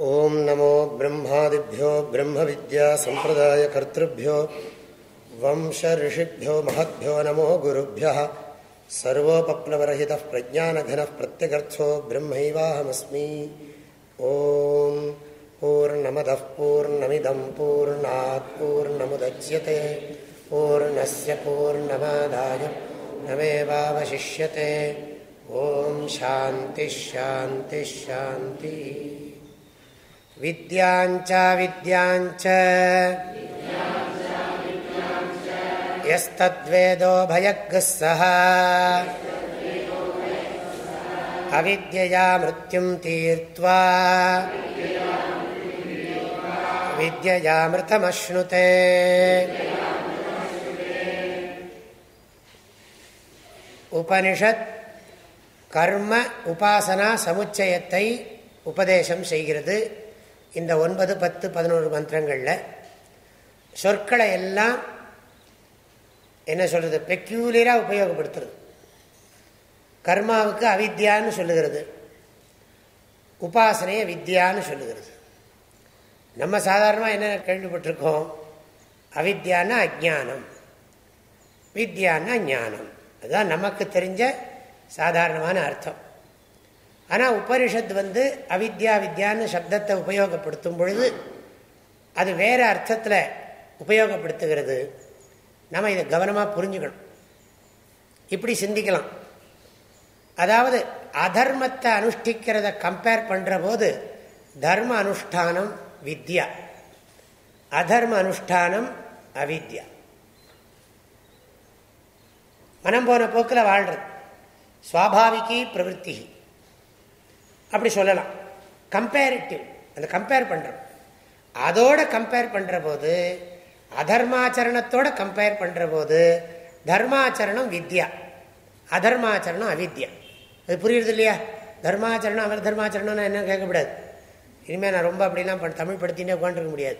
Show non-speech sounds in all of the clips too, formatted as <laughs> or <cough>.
ॐ नमो ब्रह्मादिभ्यो ब्रह्मविद्यासम्प्रदायकर्तृभ्यो वंशऋषिभ्यो महद्भ्यो नमो गुरुभ्यः सर्वोपप्लवरहितः प्रज्ञानघनः प्रत्यगर्थो ब्रह्मैवाहमस्मि। ॐ पूर्णमदः पूर्णमिदं पूर्णात् पूर्णमुदच्यते। पूर्णस्य पूर्णमादाय नमेवावशिष्यते। ॐ शान्तिश्शान्तिश्शान्ति विद्याञ्च विद्याञ्च यस्तद्वेदो भयग्ः सः अविद्यया मृत्युं तीर्त्वा विद्ययामृतमश्नुते உபனிஷத் கர்ம உபாசனா சமுச்சயத்தை உபதேசம் செய்கிறது இந்த ஒன்பது பத்து பதினோரு மந்திரங்களில் சொற்களை எல்லாம் என்ன சொல்கிறது பெக்யூலியராக உபயோகப்படுத்துறது. கர்மாவுக்கு அவித்யான்னு சொல்லுகிறது. உபாசனையை வித்யான்னு சொல்லுகிறது. நம்ம சாதாரணமாக என்ன கேள்விப்பட்டிருக்கோம்? அவித்யான்னா அஜானம் வித்யான்னா ஞானம். அதுதான் நமக்கு தெரிஞ்ச சாதாரணமான அர்த்தம். ஆனால் உபனிஷத் வந்து அவித்யா வித்யான்னு சப்தத்தை உபயோகப்படுத்தும் பொழுது அது வேறு அர்த்தத்தில் உபயோகப்படுத்துகிறது. நம்ம இதை கவனமாக புரிஞ்சுக்கணும். இப்படி சிந்திக்கலாம். அதாவது அதர்மத்தை அனுஷ்டிக்கிறத கம்பேர் பண்ணுற போது தர்ம அனுஷ்டானம் வித்யா. அதர்ம அனுஷ்டானம் அவித்யா. மனம் போன போக்கில் வாழ்றது. சுவாபாவிகி பிரவருத்தி அப்படி சொல்லலாம். கம்பேரிட்டிவ் அந்த கம்பேர் பண்ணுறோம் அதோட கம்பேர் பண்ணுற போது அதர்மாச்சரணத்தோட கம்பேர் பண்ணுற போது தர்மாச்சரணம் வித்யா. அதர்மாச்சரணம் அவித்யா. அது புரியுறது இல்லையா? தர்மாச்சரணம் அவர் தர்மாச்சரணம்னு என்ன கேட்கக்கூடாது. இனிமேல் நான் ரொம்ப அப்படிலாம் தமிழ் படுத்தினே உட்காந்துருக்க முடியாது.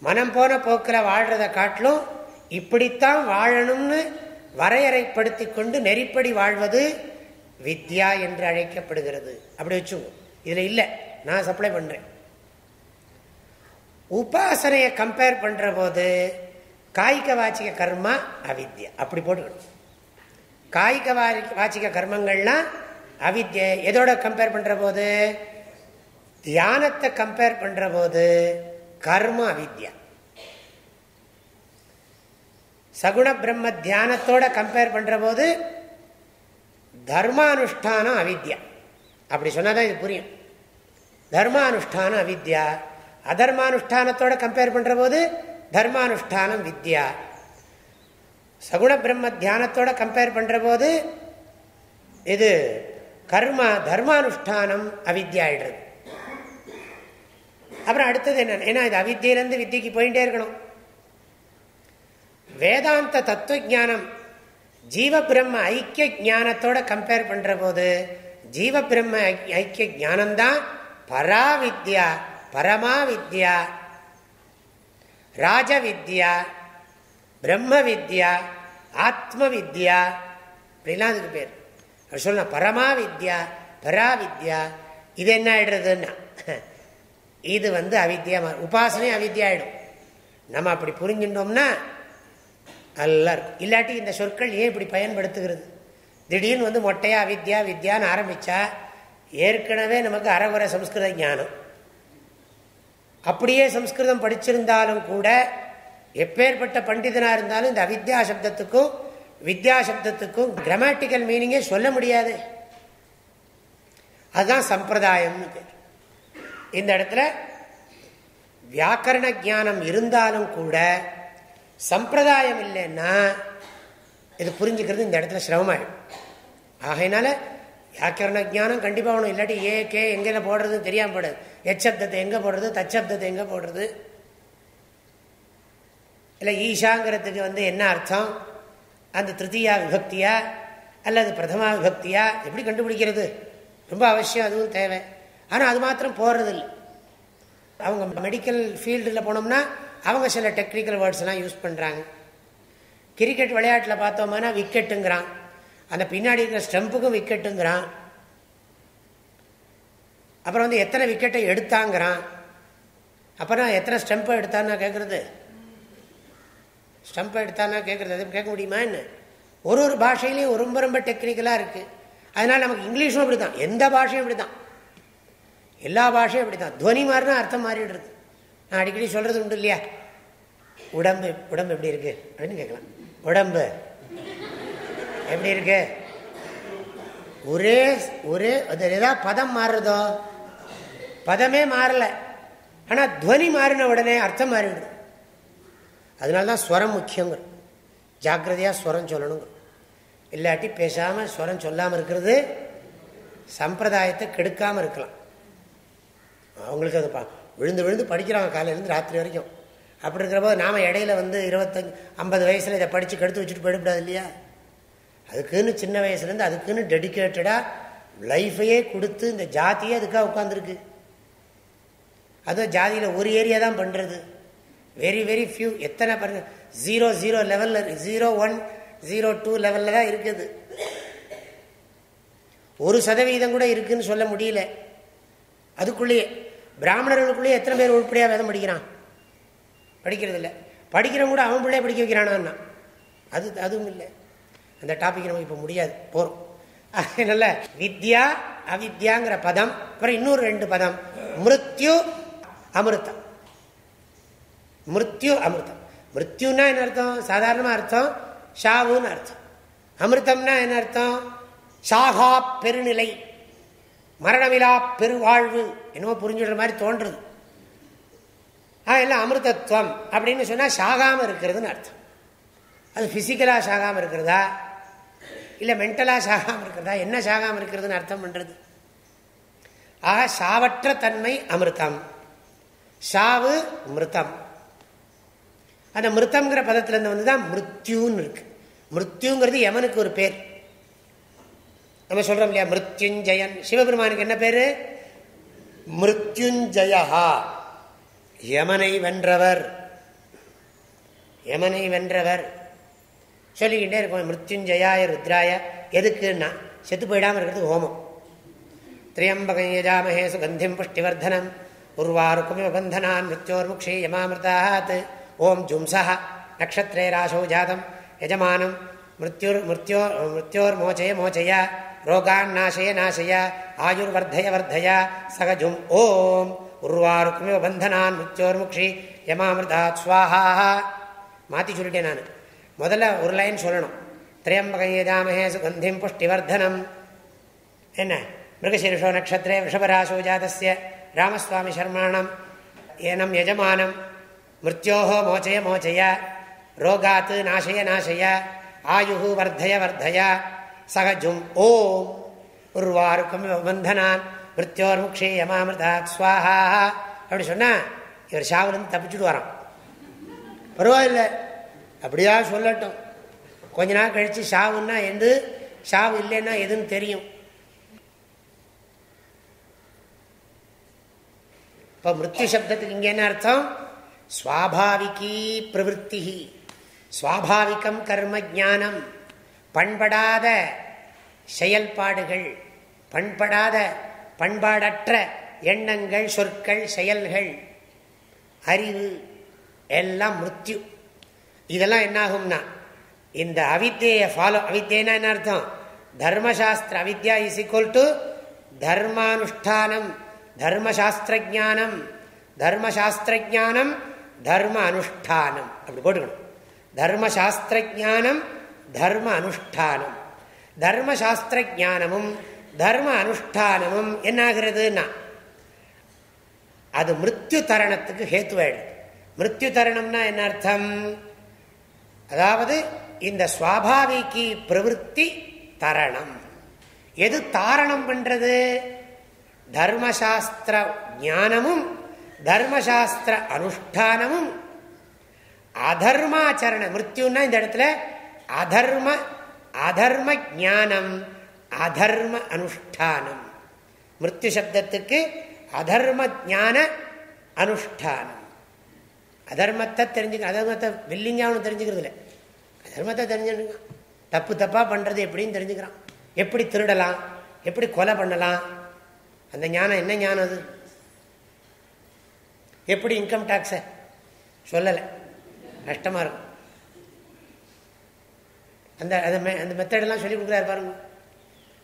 மனம் போன போக்கில் வாழ்கிறத காட்டிலும் இப்படித்தான் வாழணும்னு வரையறைப்படுத்தி கொண்டு நெறிப்படி வாழ்வது வித்யா என்று அழைக்கப்படுகிறது. அப்படி வச்சுக்கோ. இதில் இல்லை. நான் சப்ளை பண்ணுறேன் உபாசனையை கம்பேர் பண்ணுற போது காய்க வாச்சிக கர்மா அவித்யா. அப்படி போட்டுக்கணும். காய்க வாச்சிக கர்மங்கள்லாம் அவித்ய. எதோட கம்பேர் பண்ணுற போது தியானத்தை கம்பேர் பண்ணுற போது கர்ம அவித்யா. சகுண பிரம்ம தியானத்தோட கம்பேர் பண்ணுற போது தர்மானுஷ்டானம் அவித்யா. அப்படி சொன்னாதான் இது புரியும். தர்மானுஷ்டானம் அவித்யா. அதர்மானுஷ்டானத்தோட கம்பேர் பண்ணுற போது தர்மானுஷ்டானம் வித்யா. சகுண பிரம்ம தியானத்தோட கம்பேர் பண்ணுற போது இது கர்ம தர்மானுஷ்டானம் அவித்யாயிடுறது அப்புறம் அடுத்தது என்ன? ஏன்னா இது அவித்தியிலேருந்து வித்திக்கு போயிட்டே இருக்கணும். வேதாந்த தத்துவ ஜானம் ஜீவ பிரம்ம ஐக்கிய ஜானத்தோட கம்பேர் பண்ற போது ஜீவ பிரம்ம ஐக்கிய ஜானந்தான் பராவித்யா பரமா வித்யா ராஜ வித்யா பிரம்ம வித்யா ஆத்ம வித்யா அப்படிலாம் அதுக்கு பேர். சொல்லலாம். பரமா வித்யா பரா வித்யா இது என்ன ஆயிடுறதுன்னா இது வந்து அவித்யா உபாசனை அவித்யா ஆயிடும். நம்ம அப்படி புரிஞ்சுட்டோம்னா நல்லா இருக்கும். இல்லாட்டி இந்த சொற்கள் ஏன் இப்படி பயன்படுத்துகிறது? திடீர்னு வந்து மொட்டையா வித்யா வித்யான்னு ஆரம்பித்தா ஏற்கனவே நமக்கு அறகுறை சம்ஸ்கிருத ஞானம். அப்படியே சம்ஸ்கிருதம் படிச்சிருந்தாலும் கூட எப்பேற்பட்ட பண்டிதனாக இருந்தாலும் இந்த அவித்யா சப்தத்துக்கும் வித்யா சப்தத்துக்கும் கிராமட்டிக்கல் மீனிங்கே சொல்ல முடியாது. அதுதான் சம்பிரதாயம்னு பேர். இந்த இடத்துல வியாக்கரண ஜானம் இருந்தாலும் கூட சம்பிரதாயம் இல்லைன்னா இது புரிஞ்சுக்கிறது இந்த இடத்துல சிரமமாயிடும். ஆகையினால வியாக்கரண ஜானம் கண்டிப்பாக வேணும். இல்லாட்டி ஏ கே எங்கே போடுறதுன்னு தெரியாமல் போடாது எச்சப்தத்தை எங்கே போடுறது தச்சப்தத்தை எங்கே போடுறது? இல்லை ஈஷாங்கிறதுக்கு வந்து என்ன அர்த்தம்? அந்த திருத்தீயா விபக்தியா? அல்லது பிரதமா விபக்தியா? எப்படி கண்டுபிடிக்கிறது? ரொம்ப அவசியம் அதுவும் தேவை. ஆனால் அது மாத்திரம் போடுறதில்லை அவங்க மெடிக்கல் ஃபீல்டில் போனோம்னா அவங்க சில டெக்னிக்கல் வேர்ட்ஸ்லாம் யூஸ் பண்ணுறாங்க கிரிக்கெட் விளையாட்டில் பார்த்தோம்னா விக்கெட்டுங்கிறான் அந்த பின்னாடி இருக்கிற ஸ்டெம்புக்கும் விக்கெட்டுங்கிறான் அப்புறம் வந்து எத்தனை விக்கெட்டை எடுத்தாங்கிறான். அப்புறம் எத்தனை ஸ்டெம்பை எடுத்தான்னு கேட்குறது ஸ்டெம்பை எடுத்தான்னா கேட்குறது அது கேட்க முடியுமா என்ன? ஒரு ஒரு பாஷையிலையும் ரொம்ப ரொம்ப டெக்னிக்கலாக இருக்குது அதனால் நமக்கு இங்கிலீஷும் அப்படி தான் எந்த பாஷையும் அப்படி தான் எல்லா பாஷையும் அப்படி தான் துவனி மாறினா அர்த்தம் மாறிடுறது. நான் அடிக்கடி சொல்கிறது உண்டு இல்லையா? உடம்பு உடம்பு எப்படி இருக்கு? அப்படின்னு கேட்கலாம். உடம்பு. எப்படி இருக்கு? ஒரே ஒரே அது ஏதாவது பதம் மாறுறதோ? பதமே மாறல. ஆனால் துவனி மாறின உடனே அர்த்தம் மாறிவிடும் அதனால தான் ஸ்வரம் முக்கியங்கிற ஜாக்கிரதையாக ஸ்வரம் சொல்லணுங்க இல்லாட்டி பேசாமல் ஸ்வரம் சொல்லாமல் இருக்கிறது சம்பிரதாயத்தை கெடுக்காமல் இருக்கலாம். அவங்களுக்கு அது விழுந்து விழுந்து படிக்கிறாங்க காலையிலேருந்து ராத்திரி வரைக்கும். அப்படி இருக்கிறபோது நாம் இடையில வந்து இருபத்தஞ்சு ஐம்பது வயசில் இதை படித்து கெடுத்து வச்சுட்டு போயிடக்கூடாது இல்லையா? அதுக்குன்னு சின்ன வயசுலேருந்து அதுக்குன்னு டெடிக்கேட்டடாக லைஃபையே கொடுத்து இந்த ஜாத்தியே அதுக்காக உட்காந்துருக்கு அதுவும் ஜாதியில் ஒரு ஏரியா தான் பண்ணுறது வெரி வெரி ஃபியூ எத்தனை பாருங்க ஜீரோ ஜீரோ லெவலில் ஜீரோ ஒன் ஜீரோ டூ லெவலில் தான் இருக்குது. ஒரு சதவீதம் கூட இருக்குதுன்னு சொல்ல முடியல. அதுக்குள்ளேயே பிராமணர்களுக்குள்ளேயே எத்தனை பேர் உருப்படியாக வேதம் படிக்கிறான்? படிக்கிறது இல்லை படிக்கிறவங்க கூட அவன் பிள்ளைய படிக்க வைக்கிறானா அது அதுவும் இல்லை. அந்த டாபிக் நமக்கு இப்போ முடியாது. போகிறோம் அதனால வித்யா அவித்யாங்கிற பதம் அப்புறம் இன்னொரு ரெண்டு பதம். மிருத்யு அமிர்தம். மிருத்யு அமிர்தம். மிருத்யுன்னா என்ன அர்த்தம்? சாதாரணமாக அர்த்தம் ஷாவுன்னு அர்த்தம். அமிர்தம்னா என்ன அர்த்தம்? ஷாகா பெருநிலை. மரணமிலா பெருவாழ்வு என்னமோ புரிஞ்சுடுற மாதிரி தோன்றுறது ஆ எல்லாம் அமிர்தத்துவம் அப்படின்னு சொன்னால் சாகாமல் இருக்கிறதுன்னு அர்த்தம். அது ஃபிசிக்கலாக சாகாமல் இருக்கிறதா? இல்லை மென்டலாக சாகாமல் இருக்கிறதா? என்ன சாகாமல் இருக்கிறதுன்னு அர்த்தம் பண்ணுறது ஆக சாவற்ற தன்மை அமிர்தம். ஷாவு மிருத்தம். அந்த மிருத்தம்ங்கிற பதத்திலேருந்து வந்து தான் மிருத்யூன்னு இருக்கு. மிருத்யுங்கிறது யமனுக்கு ஒரு பேர். நம்ம சொல்றோம் இல்லையா? மிருத்யுஞ்சயன். சிவபெருமானுக்கு என்ன பேரு? மிருத்யுஞ்சயா. யமனை வென்றவர். யமனை வென்றவர். சொல்லிக்கிட்டே இருக்கும் மிருத்யுஞ்சயாய ருத்ராய. எதுக்குன்னா செத்து போயிடாமல் இருக்கிறது ஹோமம். திரியம்பகம் யஜாமகே சுகந்திம் புஷ்டிவர்தனம். உருவாருக்குமிவ பந்தனான் மிருத்யோர்முக்ஷே யமாமிருதாத். ஓம் ஜும்சா. நக்ஷத்திரே ராசோ ஜாதம் யஜமானம் மிருத்யுர் மிருத்யோ மிருத்யோர் மோச்சய மோச்சய. ரோகான் நாசய நாசய ஆயுர்வர்தய வர்தய சகஜும் ஓம். உருவாருக்குமே பந்தனான் மிருத்யோர்முக்ஷி யமாமிருதா சுவாஹா. மாற்றி சொல்லிட்டேன் நான். முதல்ல ஒரு லைன் சொல்லணும். திரையம்பகையதாமஹே சுகந்திம் புஷ்டிவர்தனம். என்ன? மிருகசீர்ஷோ நக்ஷத்திரே ரிஷபராசோ ஜாதசிய ராமஸ்வாமி சர்மாணம் ஏனம் யஜமானம் மிருத்யோ மோச்சய மோச்சய ரோகாத் நாசய நாசய ஆயு வர்தய வர்தய சகஜும் ஓம் உருவாருக்கும் பந்தனான் மிருத்தியோர் முக்ஷே யமாமிருதா ஸ்வாஹா அப்படி சொன்னா இவர் ஷாவிலிருந்து தப்பிச்சுட்டு வரான் பரவாயில்ல. அப்படியா சொல்லட்டும். கொஞ்ச நாள் கழிச்சு ஷாவுன்னா எது? ஷாவு இல்லைன்னா எதுன்னு தெரியும். இப்போ மிருத்யு சப்தத்துக்கு இங்கே என்ன அர்த்தம்? சுவாபாவிகி பிரவருத்தி சுவாபாவிகம் கர்ம ஜானம் பண்படாத செயல்பாடுகள் பண்படாத பண்பாடற்ற எண்ணங்கள் சொற்கள் செயல்கள் அறிவு எல்லாம் மிருத்யு. இதெல்லாம் என்னாகும்னா இந்த அவித்தியை ஃபாலோ அவித்தியனா என்ன அர்த்தம்? தர்மசாஸ்திர அவித்யா இஸ் ஈக்குவல் டு தர்மானுஷ்டானம் தர்மசாஸ்திரஜானம் தர்மசாஸ்திரஜானம் தர்ம அனுஷ்டானம் அப்படி போட்டுக்கணும். தர்மசாஸ்திரஜானம் தர்ம அனுஷ்டானம். தர்மசாஸ்திரஜானமும் தர்ம அனுஷ்டானமும் என்னாகிறதுனா அது மிருத்யு தரணத்துக்கு ஹேத்துவாயிடுது மிருத்யு தரணம்னா என்ன அர்த்தம்? அதாவது இந்த சுவாபாவிக்கு பிரவருத்தி தரணம். எது தாரணம் பண்றது? தர்மசாஸ்திர ஞானமும் தர்மசாஸ்திர அனுஷ்டானமும். அதர்மாச்சரண மிருத்யுன்னா இந்த இடத்துல அதர்ம அதர்ம ஜானம் அதர்ம அனுஷ்டானம். மிருத்யு சப்தத்துக்கு அதர்ம ஜான அனுஷ்டானம். அதர்மத்தை தெரிஞ்சுக்க அதர்மத்தை வில்லிங்காவனு தெரிஞ்சுக்கிறது இல்லை அதர்மத்தை தெரிஞ்சுருக்கான் தப்பு தப்பாக பண்ணுறது எப்படின்னு தெரிஞ்சுக்கிறான். எப்படி திருடலாம் எப்படி கொலை பண்ணலாம் அந்த ஞானம் என்ன ஞானம் அது? எப்படி இன்கம் டேக்ஸை சொல்லலை. கஷ்டமாக இருக்கும். அந்த அந்த அந்த மெத்தடெல்லாம் சொல்லி கொடுக்குறாரு பாருங்க.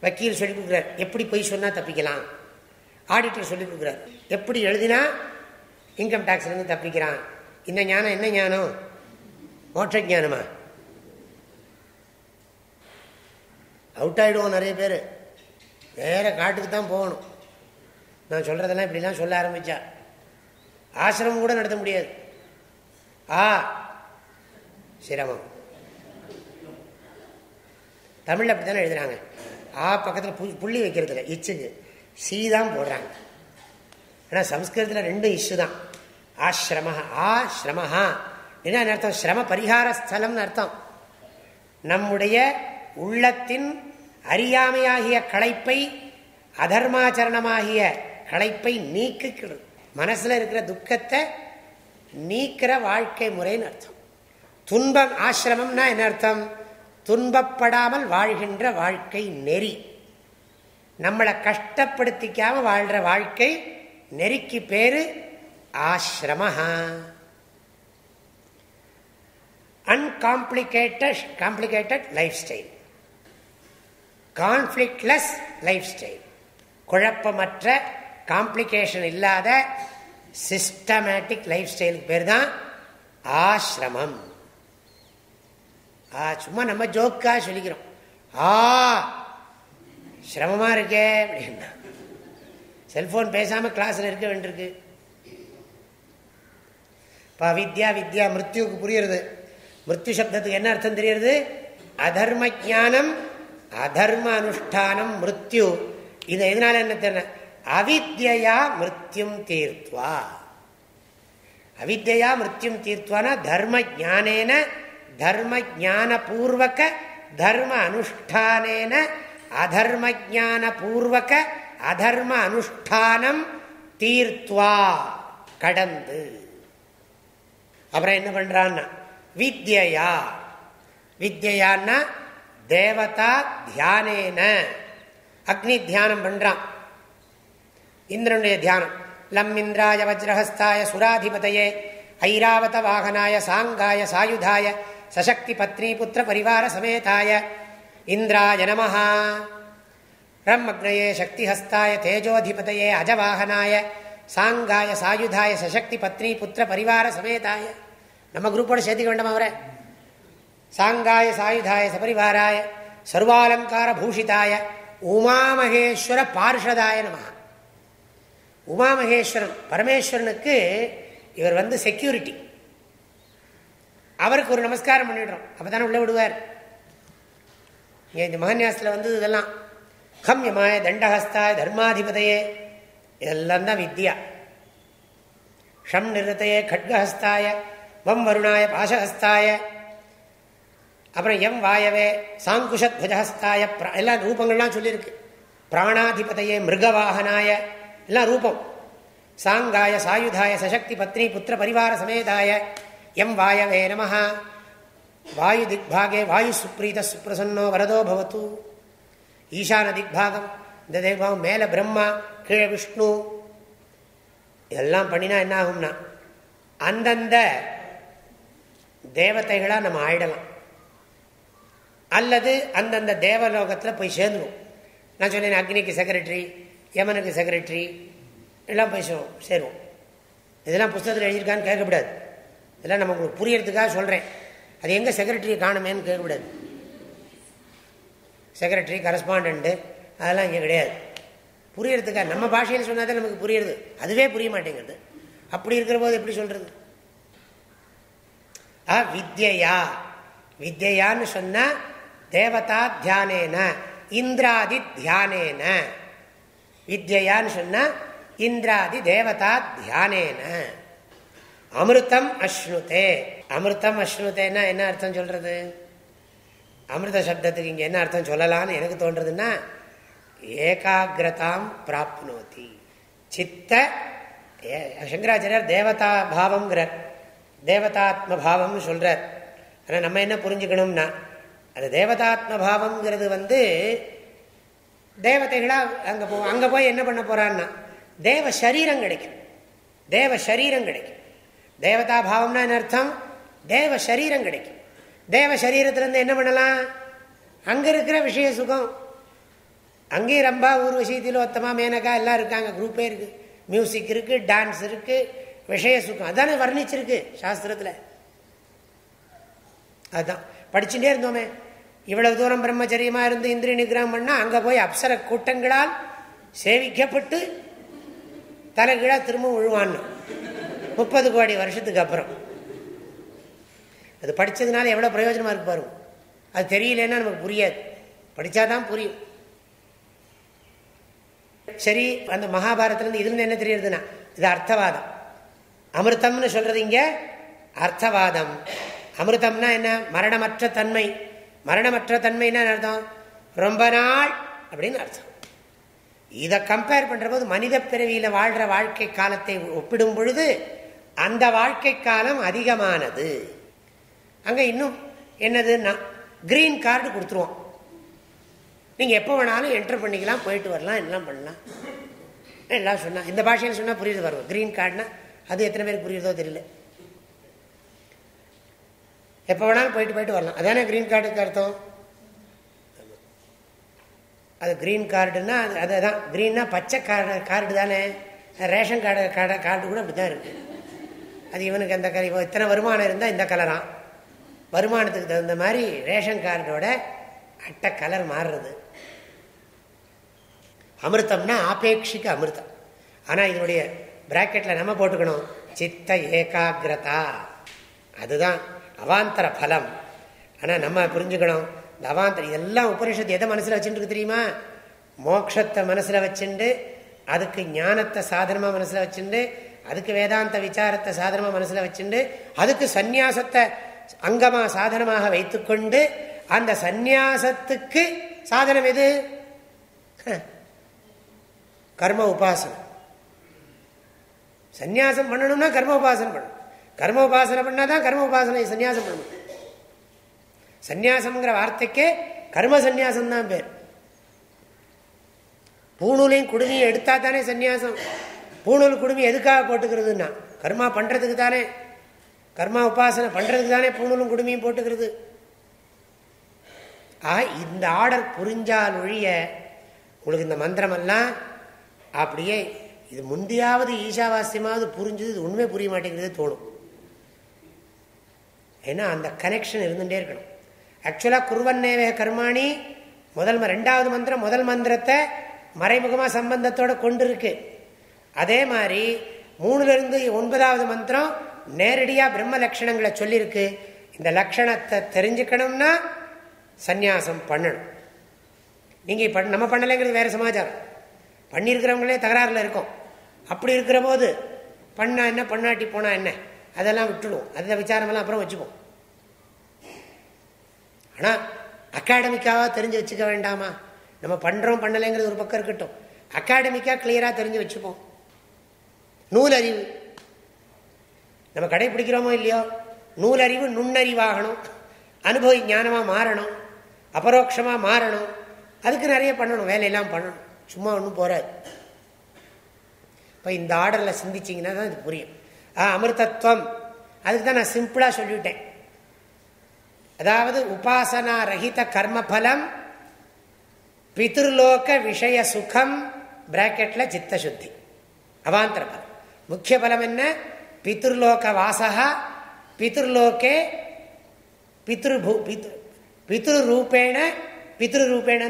வக்கீல் சொல்லி கொடுக்குறார். எப்படி போய் சொன்னால் தப்பிக்கலாம்? ஆடிட்டர் சொல்லி கொடுக்குறார். எப்படி எழுதினா இன்கம் டேக்ஸ்லேருந்து தப்பிக்கிறான்? இந்த ஞானம் என்ன ஞானம்? மோட்ச ஞானமா? அவுட் ஆகிடுவோம் நிறைய பேர். வேற காட்டுக்கு தான் போகணும். நான் சொல்கிறதெல்லாம் இப்படிலாம் சொல்ல ஆரம்பித்தா ஆசிரமம் கூட நடத்த முடியாது. ஆ சிரமம் தமிழில் அப்படி தானே எழுதுறாங்க? ஆ பக்கத்தில் புள்ளி வைக்கிறதுல இச்சுக்கு. சி தான் போடுறாங்க. ஆனால் சம்ஸ்கிருதத்தில் ரெண்டும் இஷ்யூ தான். ஆசிரம ஆ ஸ்ரமஹா. என்ன அர்த்தம்? சிரம பரிகார ஸ்தலம்னு அர்த்தம். நம்முடைய உள்ளத்தின் அறியாமையாகிய களைப்பை அதர்மாச்சரணமாகிய களைப்பை நீக்குகிறது. மனசில் இருக்கிற துக்கத்தை நீக்கிற வாழ்க்கை முறைன்னு அர்த்தம். துன்பம் ஆசிரமம்னா என்ன அர்த்தம்? துன்பப்படாமல் வாழ்கின்ற வாழ்க்கை நெறி. நம்மளை கஷ்டப்படுத்திக்காம வாழ்கிற வாழ்க்கை நெறிக்கு பேரு ஆசிரமஹா. Uncomplicated complicated life style conflictless life style குழப்பமற்ற complication இல்லாத சிஸ்டமேட்டிக் லைஃப் ஸ்டைலுக்கு பேர் தான் ஆசிரமம். ஆ சும்மா நம்ம ஜோக்கா சொல்லிக்கிறோம். ஆ சிரமமா இருக்கே அப்படின்னா. செல்போன் பேசாம கிளாஸ்ல இருக்க வேண்டியிருக்கு. வித்யா வித்யா மிருத்யுக்கு புரியுறது. மிருத்யு சப்தத்துக்கு என்ன அர்த்தம் தெரியுது அதர்ம ஜானம் அதர்ம அனுஷ்டானம் மிருத்யு. இது எதனால என்ன தெரியல அவித்யா மிருத்யும் தீர்த்வா. அவித்யா மிருத்யும் தீர்த்வானா? தர்ம ஜானேன தர்ம ஜான பூர்வக தர்ம அனுஷ்டானேன அதர்ம ஜான பூர்வக அதர்ம அனுஷ்டானம் தீர்த்வா கடந்து. அப்புறம் என்ன பண்றான்னா வித்யா வித்யான்னா தேவதா தியானேன. அக்னி தியானம் பண்றான். இந்திரனுடைய தியானம். லம் இந்திராய வஜ்ரஹஸ்தாய சுராதிபதையே ஐராவத வாகனாய சாங்காய சாயுதாய சசக்தி பத்னி புத்திர பரிவார சமேதாய இந்திராய நம ரம்மக்னயே சக்திஹஸ்தாய தேஜோதிபதையே அஜவாகனாய சாங்காய சாயுதாய சசக்தி பத்னி புத்திர பரிவார சமேதாய நம்ம குரூப்போடு சேர்த்துக்க வேண்டாம் அவரை? சாங்காய சாயுதாய சபரிவாராய சர்வாலங்கார பூஷிதாய உமாமகேஸ்வர பார்ஷதாய நம உமாமகேஸ்வரன் பரமேஸ்வரனுக்கு இவர் வந்து செக்யூரிட்டி அவருக்கு ஒரு நமஸ்காரம் பண்ணிடுறோம். அப்பதானே உள்ள விடுவார். இந்த மகன்யாசத்தில் வந்து இதெல்லாம் கம்யமாய தண்டஹஸ்தாய தர்மாதிபதையே இதெல்லாம் தான் வித்யா. ஷம் நிறுத்தையே கட்கஹஸ்தாய வம் வருணாய பாசஹஸ்தாய அப்புறம் எம் வாயவே சாங்குஷத்வஜஹஸ்தாய எல்லாம் ரூபங்கள்லாம் சொல்லியிருக்கு. பிராணாதிபதையே மிருகவாகனாய எல்லாம் ரூபம். சாங்காய சாயுதாய சசக்தி பத்னி புத்திர பரிவார சமேதாய எம் வாயவே நம வாயு திக்பாகே வாயு சுப்ரீத சுப்பிரசன்னோ வரதோ பவத்து ஈசான திக்பாகம் இந்த தெய்வம் மேல பிரம்மா கீழே விஷ்ணு இதெல்லாம் பண்ணினா என்ன ஆகும்னா அந்தந்த தேவதைகளாக நம்ம ஆயிடலாம். அல்லது அந்தந்த தேவலோகத்தில் போய் சேர்ந்துவோம் நான் சொன்னேன் அக்னிக்கு செக்ரட்டரி யமனுக்கு செக்ரட்டரி எல்லாம் போய் சேருவோம். இதெல்லாம் புஸ்தகத்தில் எழுதியிருக்கான்னு கேட்கக்கூடாது. இதெல்லாம் நம்ம உங்களுக்கு புரியறதுக்காக சொல்கிறேன் அது எங்கே செக்ரட்டரி காணுமேன்னு கேட்கக்கூடாது. செக்ரட்டரி கரஸ்பாண்ட்டு அதெல்லாம் இங்கே கிடையாது. புரியறதுக்காக நம்ம பாஷையில் சொன்னால் தான் நமக்கு புரியுறது. அதுவே புரிய மாட்டேங்கிறது. அப்படி இருக்கிற போது எப்படி சொல்கிறது வித்யா வித்யான்னு சொன்னா தேவதா தியானேன இந்திராதி தியானேன. வித்யான்னு சொன்னா இந்திராதி தேவதா தியானேன. அமிர்தம் அஸ்னுதே அமிர்தம் அஸ்னுதேன்னா என்ன அர்த்தம் சொல்றது? அமிர்த சப்தத்துக்கு இங்க என்ன அர்த்தம் சொல்லலாம்னு எனக்கு தோன்றதுன்னா ஏகாகிரதாம் பிராப்னோதி. சித்த சங்கராச்சாரியர் தேவதா பாவம்ங்கிறார். தேவதாத்ம பாவம்னு சொல்றார். ஆனால் நம்ம என்ன புரிஞ்சுக்கணும்னா அது தேவதாத்ம பாவம்ங்கிறது வந்து தேவதைகளாக அங்கே போ அங்கே போய் என்ன பண்ண போகிறான்னா தேவ சரீரம் கிடைக்கும். தேவ சரீரம் கிடைக்கும். தேவதா பாவம்னா என்ன அர்த்தம்? தேவ சரீரம் கிடைக்கும். தேவ சரீரத்திலேருந்து என்ன பண்ணலாம்? அங்கே இருக்கிற விஷய சுகம். அங்கேயும் ரம்பா ஊர்வசி திலோத்தமா மேனகா எல்லாம் இருக்காங்க. குரூப்பே இருக்கு. மியூசிக் இருக்கு டான்ஸ் இருக்கு விஷய சுகம். அதானே வர்ணிச்சிருக்கு சாஸ்திரத்தில். அதுதான் படிச்சுட்டே இருந்தோமே. இவ்வளவு தூரம் பிரம்மச்சரியமா இருந்து இந்திரிய நிகிரம் பண்ணா அங்க போய் அப்சர கூட்டங்களால் சேவிக்கப்பட்டு தலைகீழா திரும்ப உழுவான்னு முப்பது கோடி வருஷத்துக்கு அப்புறம். அது படித்ததுனால எவ்வளோ பிரயோஜனமாக இருக்கு பாருங்க அது தெரியலன்னா நமக்கு புரியாது. படித்தாதான் புரியும். சரி அந்த மகாபாரத்திலேருந்து இதுலேருந்து என்ன தெரியுதுன்னா இது அர்த்தவாதம். அமிர்தம்னு சொல்றது இங்க அர்த்தவாதம். அமிர்தம்னா என்ன? மரணமற்ற தன்மை. மரணமற்ற தன்மைன்னா அர்த்தம்? ரொம்ப நாள் அப்படின்னு அர்த்தம். இதை கம்பேர் பண்ணுற போது மனித பிறவியில வாழ்கிற வாழ்க்கை காலத்தை ஒப்பிடும் பொழுது அந்த வாழ்க்கை காலம் அதிகமானது. அங்க இன்னும் என்னதுன்னா கிரீன் கார்டு கொடுத்துருவோம். நீங்க எப்போ வேணாலும் என்டர் பண்ணிக்கலாம் போயிட்டு வரலாம் எல்லாம் பண்ணலாம். எல்லாம் சொன்னா இந்த பாஷையில் சொன்னா புரியுது வரும் கிரீன் கார்டுனா அது எத்தனை பேருக்கு புரியுறதோ தெரியல. எப்போ வேணாலும் போயிட்டு போயிட்டு வரலாம். அதானே கிரீன் கார்டுக்கு அர்த்தம்? அது கிரீன் கார்டுன்னா அது அதுதான் கிரீன்னா பச்சை கார்டு கார்டு தானே. ரேஷன் கார்டு கார்டு கார்டு கூட அப்படி தான் இருக்குது அது இவனுக்கு அந்த கலர் இத்தனை வருமானம் இருந்தால் இந்த கலரான் வருமானத்துக்கு தகுந்த மாதிரி ரேஷன் கார்டோட அட்டை கலர் மாறுறது. அமிர்தம்னா ஆபேட்சிக்க அமிர்தம். ஆனால் இதனுடைய பிராக்கெட்டில் நம்ம போட்டுக்கணும். சித்த ஏகாகிரதா. அதுதான் அவாந்தர பலம். ஆனால் நம்ம புரிஞ்சுக்கணும். இந்த அவாந்தர இதெல்லாம் உபனிஷத்து எதை மனசில் வச்சுட்டு தெரியுமா? மோட்சத்தை மனசில் வச்சுண்டு அதுக்கு ஞானத்தை சாதனமாக மனசில் வச்சுண்டு அதுக்கு வேதாந்த விசாரத்தை சாதனமாக மனசில் வச்சுண்டு அதுக்கு சந்நியாசத்தை அங்கமாக சாதனமாக வைத்துக்கொண்டு அந்த சந்நியாசத்துக்கு சாதனம் எது? கர்ம உபாசனம் சந்நியாசம் பண்ணணும்னா கர்ம உபாசனம் பண்ணணும். கர்ம உபாசனை பண்ணாதான் கர்ம உபாசனை சன்னியாசம் பண்ணணும். சந்நியாசம்ங்கிற வார்த்தைக்கே கர்ம சந்நியாசம் தான் பேர். பூணூலையும் குடுமையும் எடுத்தா தானே சன்னியாசம் பூணூல் குடுமி எதுக்காக போட்டுக்கிறதுன்னா? கர்மா பண்ணுறதுக்கு தானே. கர்மா உபாசனை பண்ணுறதுக்கு தானே பூணூலும் குடுமையும் போட்டுக்கிறது. ஆ இந்த ஆர்டர் புரிஞ்சால் ஒழிய உங்களுக்கு இந்த மந்திரமெல்லாம் அப்படியே இது முந்தையாவது ஈஷாவாசியமாவது புரிஞ்சது இது உண்மை புரிய மாட்டேங்கிறதே தோணும். ஏன்னா அந்த கனெக்ஷன் இருந்துகிட்டே இருக்கணும். ஆக்சுவலாக குருவன்னேவே கர்மாணி முதல் ரெண்டாவது மந்திரம் முதல் மந்திரத்தை மறைமுகமாக சம்பந்தத்தோடு கொண்டு இருக்குது அதே மாதிரி மூணுலேருந்து ஒன்பதாவது மந்திரம் நேரடியாக பிரம்ம லக்ஷணங்களை சொல்லியிருக்கு. இந்த லக்ஷணத்தை தெரிஞ்சுக்கணும்னா சந்நியாசம் பண்ணணும். நீங்கள் இப்போ நம்ம பண்ணலைங்கிறது வேறு சமாச்சாரம். பண்ணியிருக்கிறவங்களே தகராறில் இருக்கும். அப்படி இருக்கிற போது பண்ணா என்ன பண்ணாட்டி போனால் என்ன? அதெல்லாம் விட்டுடுவோம். அதை விசாரமெல்லாம் அப்புறம் வச்சுப்போம். ஆனால் அகாடமிக்காக தெரிஞ்சு வச்சுக்க வேண்டாமா? நம்ம பண்ணுறோம் பண்ணலைங்கிறது ஒரு பக்கம் இருக்கட்டும். அகாடமிக்காக கிளியராக தெரிஞ்சு வச்சுப்போம். நூல் அறிவு நம்ம கடைபிடிக்கிறோமோ இல்லையோ? நூலறிவு நுண்ணறிவாகணும். அனுபவி ஞானமாக மாறணும். அபரோக்ஷமாக மாறணும். அதுக்கு நிறைய பண்ணணும். வேலையெல்லாம் பண்ணணும். சும்மா ஒன்றும் போகாது இப்போ இந்த ஆர்டரில் சிந்திச்சிங்கன்னா தான் இது புரியும். ஆ அமிர்தத்வம். அதுக்கு தான் நான் சிம்பிளாக சொல்லிவிட்டேன். அதாவது உபாசனா ரஹித கர்மபலம் பித்ருலோக விஷய சுகம் பிராக்கெட்ல சித்தசுத்தி. அவாந்தர பலம் முக்கிய பலம் என்ன? பித்ருலோக வாசகா பித்ருலோகே பித்ரு பித்ரு ரூபேண பித்ரு ரூபேண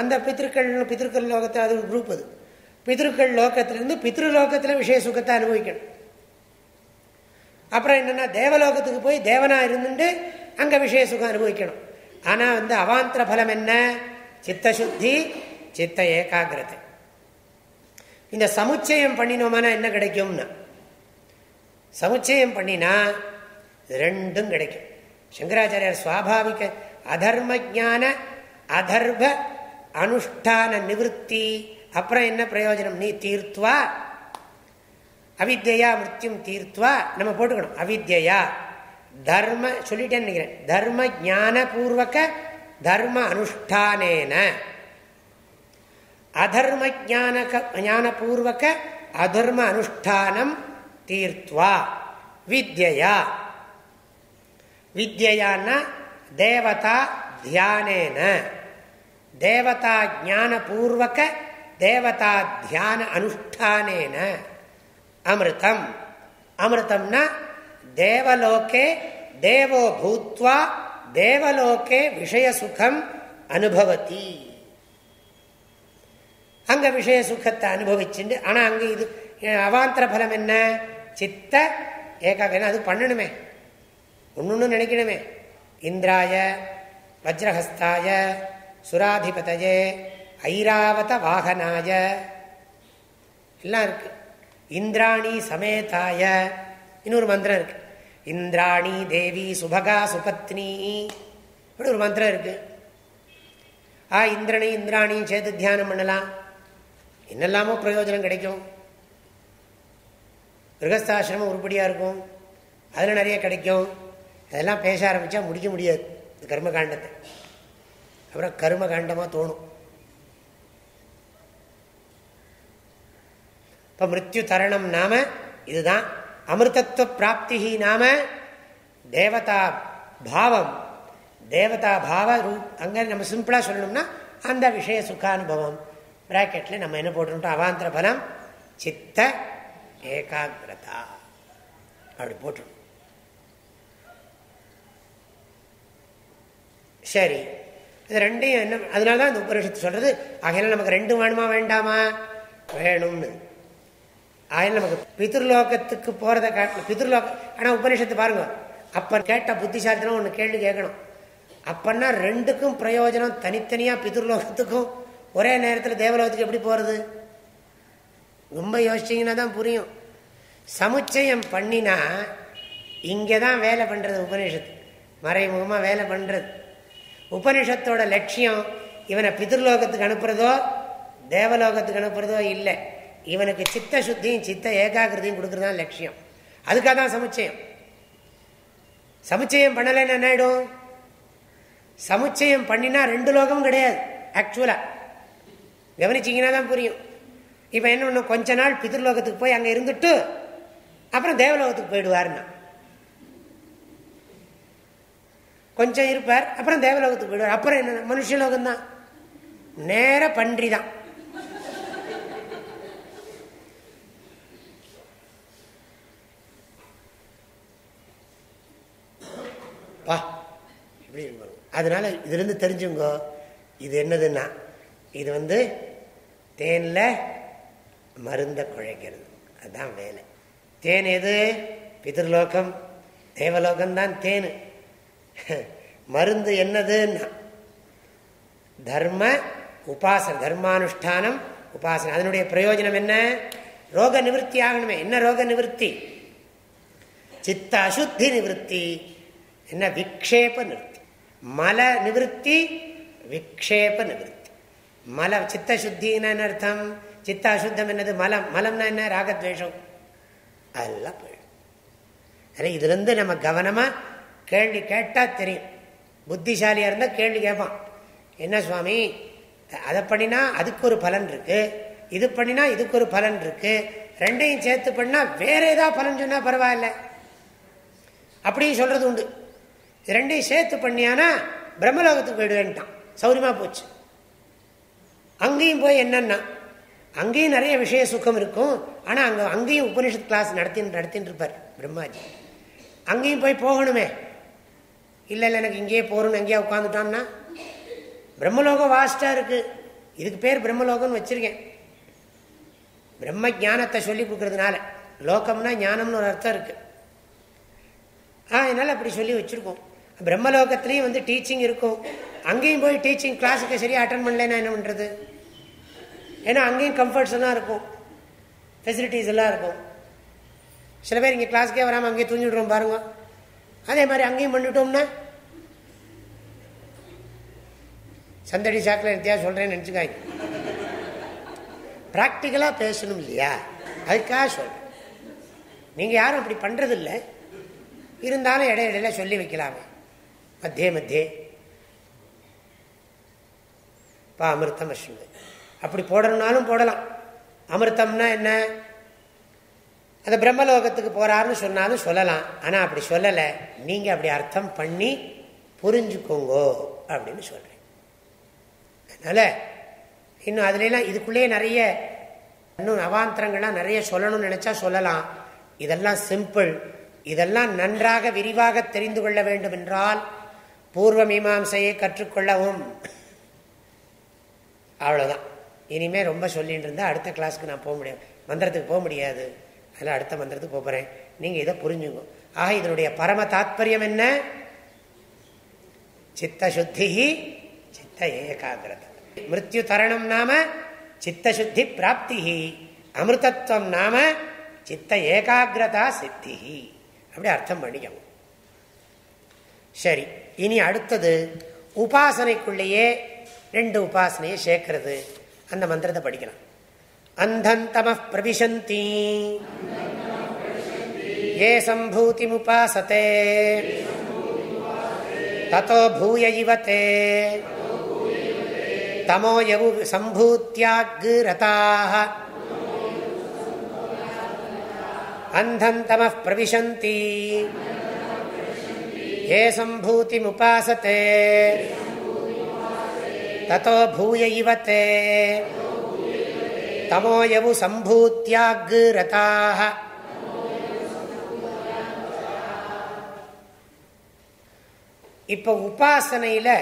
அந்த பித்திருக்கள் பித்திருக்கள் லோகத்தை அது குரூப் அது. பித்திருக்கள் லோகத்திலிருந்து பித்ருலோகத்தில் விஷய சுகத்தை அனுபவிக்கணும். அப்புறம் என்னென்னா தேவலோகத்துக்கு போய் தேவனா இருந்துட்டு அங்கே விஷய சுகம் அனுபவிக்கணும். ஆனால் வந்து அவாந்திர பலம் என்ன? சித்தசுத்தி சித்த ஏகாகிரதை இந்த சமுச்சயம் பண்ணினோம்னா என்ன கிடைக்கும்னா? சமுச்சயம் பண்ணினா ரெண்டும் கிடைக்கும். சங்கராச்சாரியார் சுவாபாவிக அதர்ம ஜான அதர்வ அனுஷ்டான நிவத்தி அப்புறம் என்ன பிரயோஜனம்? நீ தீர்த்துவா அவித்யா மிருத்தியும் தீர்த்துவா நம்ம போட்டுக்கணும். அவித்யா தர்ம சொல்லிட்டேன்னு நினைக்கிறேன். தர்ம ஜான பூர்வக தர்ம அனுஷ்டானேன. அதர்ம ஞானபூர்வக அதர்ம அனுஷ்டானம் தீர்த்வா. வித்யா வித்யான்னா தேவதா தியானேன. தேவதா ஜானபூர்வக தேவதா தியான அனுஷ்டானேன. அமிர்தம். அமிர்தம்னா தேவலோகே தேவோ பூத்வா தேவலோகே விஷயசுகம் அனுபவத்தி அங்க விஷய சுகத்தை அனுபவிச்சுண்டு ஆனா அங்க இது அவாந்தர பலம் என்ன? சித்த ஏகாக அது பண்ணணுமே. ஒன்னொன்னு நினைக்கணுமே. இந்திராய வஜ்ரஹஸ்தாய சுராதிபதையே ஐராவத வாகனாய. எல்லாம் இருக்கு. இந்திராணி சமேதாய. இன்னொரு மந்திரம் இருக்கு. இந்திராணி தேவி சுபகா சுபத்னி. அப்படி ஒரு மந்திரம் இருக்கு. ஆ இந்திரனை இந்திராணியும் சேர்த்து தியானம் பண்ணலாம். என்னெல்லாமோ பிரயோஜனம் கிடைக்கும். கிரகஸ்தாசிரமம் உருப்படியாக இருக்கும். அதில் நிறைய கிடைக்கும். அதெல்லாம் பேச ஆரம்பித்தா முடிக்க முடியாது. இந்த கர்மகாண்டத்தை. அப்புறம் கர்மகாண்டமாக தோணும். இப்போ மிருத்யு தரணம் நாம இதுதான். அமிர்தத்துவ பிராப்தி நாம தேவதா பாவம். தேவதா பாவ ரூப். அங்கே நம்ம சிம்பிளாக சொல்லணும்னா அந்த விஷய சுகானுபவம். பிராக்கெட்டில் நம்ம என்ன போட்டுருட்டோம் அவாந்திர பலம் சித்த ஏகாகிரதா. அப்படி போட்டுருணும் சரி. இது ரெண்டையும் என்ன அதனால தான் இந்த உபரிஷத்து சொல்றது ஆகையில நமக்கு ரெண்டு வேணுமா வேண்டாமா? வேணும்னு. ஆகையில் நமக்கு பிதிர்லோகத்துக்கு போறதை காட்டணும் பிதிர்லோகம் ஆனால் உபனிஷத்து பாருங்க அப்ப கேட்ட புத்திசாலித்தனம் ஒன்று கேள்வி கேட்கணும். அப்பன்னா ரெண்டுக்கும் பிரயோஜனம் தனித்தனியாக பிதிர்லோகத்துக்கும் ஒரே நேரத்தில் தேவலோகத்துக்கு எப்படி போகிறது ரொம்ப யோசிச்சிங்கன்னா தான் புரியும். சமுச்சயம் பண்ணினா இங்கே தான் வேலை பண்ணுறது உபநிஷத்து. மறைமுகமாக வேலை பண்ணுறது உபனிஷத்தோட லட்சியம் இவனை பிதிர்லோகத்துக்கு அனுப்புறதோ தேவலோகத்துக்கு அனுப்புறதோ இல்லை. இவனுக்கு சித்த சுத்தியும் சித்த ஏகாகிருதியும் கொடுக்குறது லட்சியம். அதுக்காக தான் சமுச்சயம். சமுச்சயம் பண்ணலைன்னு என்ன ஆகிடும் சமுச்சயம் பண்ணினா ரெண்டு லோகமும் கிடையாது ஆக்சுவலாக கவனிச்சிங்கன்னா தான் புரியும். இப்போ என்ன ஒன்று கொஞ்ச நாள் பிதிர்லோகத்துக்கு போய் அங்கே இருந்துட்டு அப்புறம் தேவலோகத்துக்கு போயிடுவார்னா கொஞ்சம் இருப்பார் அப்புறம் தேவலோகத்துக்கு போயிடுவார். அப்புறம் என்ன? மனுஷலோகம் தான் நேர பன்றி தான் பா. எப்படி அதனால இதுலேருந்து தெரிஞ்சுங்கோ இது என்னதுன்னா இது வந்து தேனில் மருந்த குழைக்கிறது. அதுதான் வேலை. தேன் எது? பிதர்லோகம் தேவலோகம்தான் தேன். மருந்து என்னதுன்னா தர்ம உபாசன தர்மானுஷ்டானம் உபாசனை. அதனுடைய பிரயோஜனம் என்ன? ரோக நிவர்த்தி ஆகணுமே. என்ன ரோக நிவர்த்தி? சித்த அசுத்தி நிவர்த்தி. என்ன? விக்ஷேப நிவர்த்தி. மல நிவர்த்தி விக்ஷேப நிவர்த்தி. மல சித்த சுத்தின்னு என்ன அர்த்தம்? சித்த அசுத்தம் என்னது? மலம். மலம்னா என்ன? ராகத்வேஷம். அதெல்லாம் போயிடும். இதுலேருந்து நம்ம கவனமாக கேள்வி கேட்டால் தெரியும். புத்திசாலியாக இருந்தால் கேள்வி கேட்பான். என்ன சுவாமி? அதை பண்ணினா அதுக்கு ஒரு பலன் இருக்கு. இது பண்ணினா இதுக்கு ஒரு பலன் இருக்கு. ரெண்டையும் சேர்த்து பண்ணால் வேற ஏதாவது பலன் சொன்னால் பரவாயில்ல. அப்படியும் சொல்றது உண்டு. ரெண்டையும் சேர்த்து பண்ணியானா பிரம்மலோகத்துக்கு போயிடுவேன்ட்டான். சௌரியமாக போச்சு. அங்கேயும் போய் என்னன்னா அங்கேயும் நிறைய விஷய சுகம் இருக்கும். ஆனால் அங்கே அங்கேயும் உபனிஷத் கிளாஸ் நடத்தி நடத்தின்னு இருப்பார் பிரம்மாஜி. அங்கேயும் போய் போகணுமே. இல்லை இல்லை எனக்கு இங்கேயே போகணும்னு எங்கேயா உட்காந்துட்டான்னா பிரம்மலோகம் வாஸ்டாக இருக்குது இதுக்கு பேர் பிரம்மலோகம்னு வச்சுருக்கேன். பிரம்ம ஜானத்தை சொல்லி கொடுக்கறதுனால லோகம்னா ஞானம்னு ஒரு அர்த்தம் இருக்கு. ஆ என்னால் அப்படி சொல்லி வச்சுருக்கோம். பிரம்மலோகத்துலேயும் வந்து டீச்சிங் இருக்கும். அங்கேயும் போய் டீச்சிங் கிளாஸுக்கு சரியாக அட்டன் பண்ணலன்னா என்ன பண்ணுறது ஏன்னா அங்கேயும் கம்ஃபர்ட்ஸ் எல்லாம் இருக்கும். ஃபெசிலிட்டிஸ் எல்லாம் இருக்கும். சில பேர் இங்கே கிளாஸ்க்கே வராமல் அங்கேயே தூங்கிடுறோம் பாருங்க. அதே மாதிரி அங்கேயும் பண்ணிட்டோம்னா சந்தடி சாக்கில் எடுத்தியா சொல்கிறேன்னு நினச்சிக்காங்க ப்ராக்டிக்கலாக பேசணும் இல்லையா? அதுக்காக சொல்கிறேன் நீங்கள் யாரும் அப்படி பண்ணுறதில்ல இருந்தாலும் இடையிடையில சொல்லி வைக்கலாமே. மத்தியே மத்தியே. பா அமிர்தம் அஸ்மி அப்படி போடணும்னாலும் போடலாம். அமிர்தம்னா என்ன? அந்த பிரம்மலோகத்துக்கு போறாருன்னு சொன்னாலும் சொல்லலாம். ஆனால் அப்படி சொல்லலை. நீங்கள் அப்படி அர்த்தம் பண்ணி புரிஞ்சுக்கோங்கோ அப்படின்னு சொல்கிறேன் அதனால் இன்னும் அதுலாம் இதுக்குள்ளேயே நிறைய இன்னும் அவாந்தரங்கள்லாம் நிறைய சொல்லணும்னு நினச்சா சொல்லலாம். இதெல்லாம் சிம்பிள். இதெல்லாம் நன்றாக விரிவாக தெரிந்து கொள்ள வேண்டும் என்றால் பூர்வ மீமாசையை கற்றுக்கொள்ளவும். அவ்வளோதான் இனிமேல் ரொம்ப சொல்லிட்டு இருந்தால் அடுத்த கிளாஸ்க்கு நான் போக முடியாது. மந்திரத்துக்கு போக முடியாது. அதில் அடுத்த மந்திரத்துக்கு போகிறேன் நீங்கள் இதை புரிஞ்சுங்க. ஆக இதனுடைய பரம தாத்பரியம் என்ன? சித்த சுத்தி சித்த ஏகாகிரத. மிருத்யு தரணம் நாம சித்த சுத்தி பிராப்தி அமிர்தத்வம் நாம சித்த ஏகாகிரதா சித்தி அப்படி அர்த்தம் பண்ணிக்கணும் சரி இனி அடுத்தது உபாசனைக்குள்ளேயே ரெண்டு உபாசனையை சேர்க்கறது. அந்த மந்திரத்தை படிக்கலாம் அந்தந்தம பிரவிசந்தி ஏ சம்பூதி முபாசத்தே தோ பூய இவத்தே தமோயவு சம்பூத்தியாகு ரதாக அந்தந்தம பிரவிசந்தி ஏ சம்பூதி முபாசத்தே ततो भूय इव ते तमोयवु सम्भूत्याग्रताः இப்போ உபாசனையில்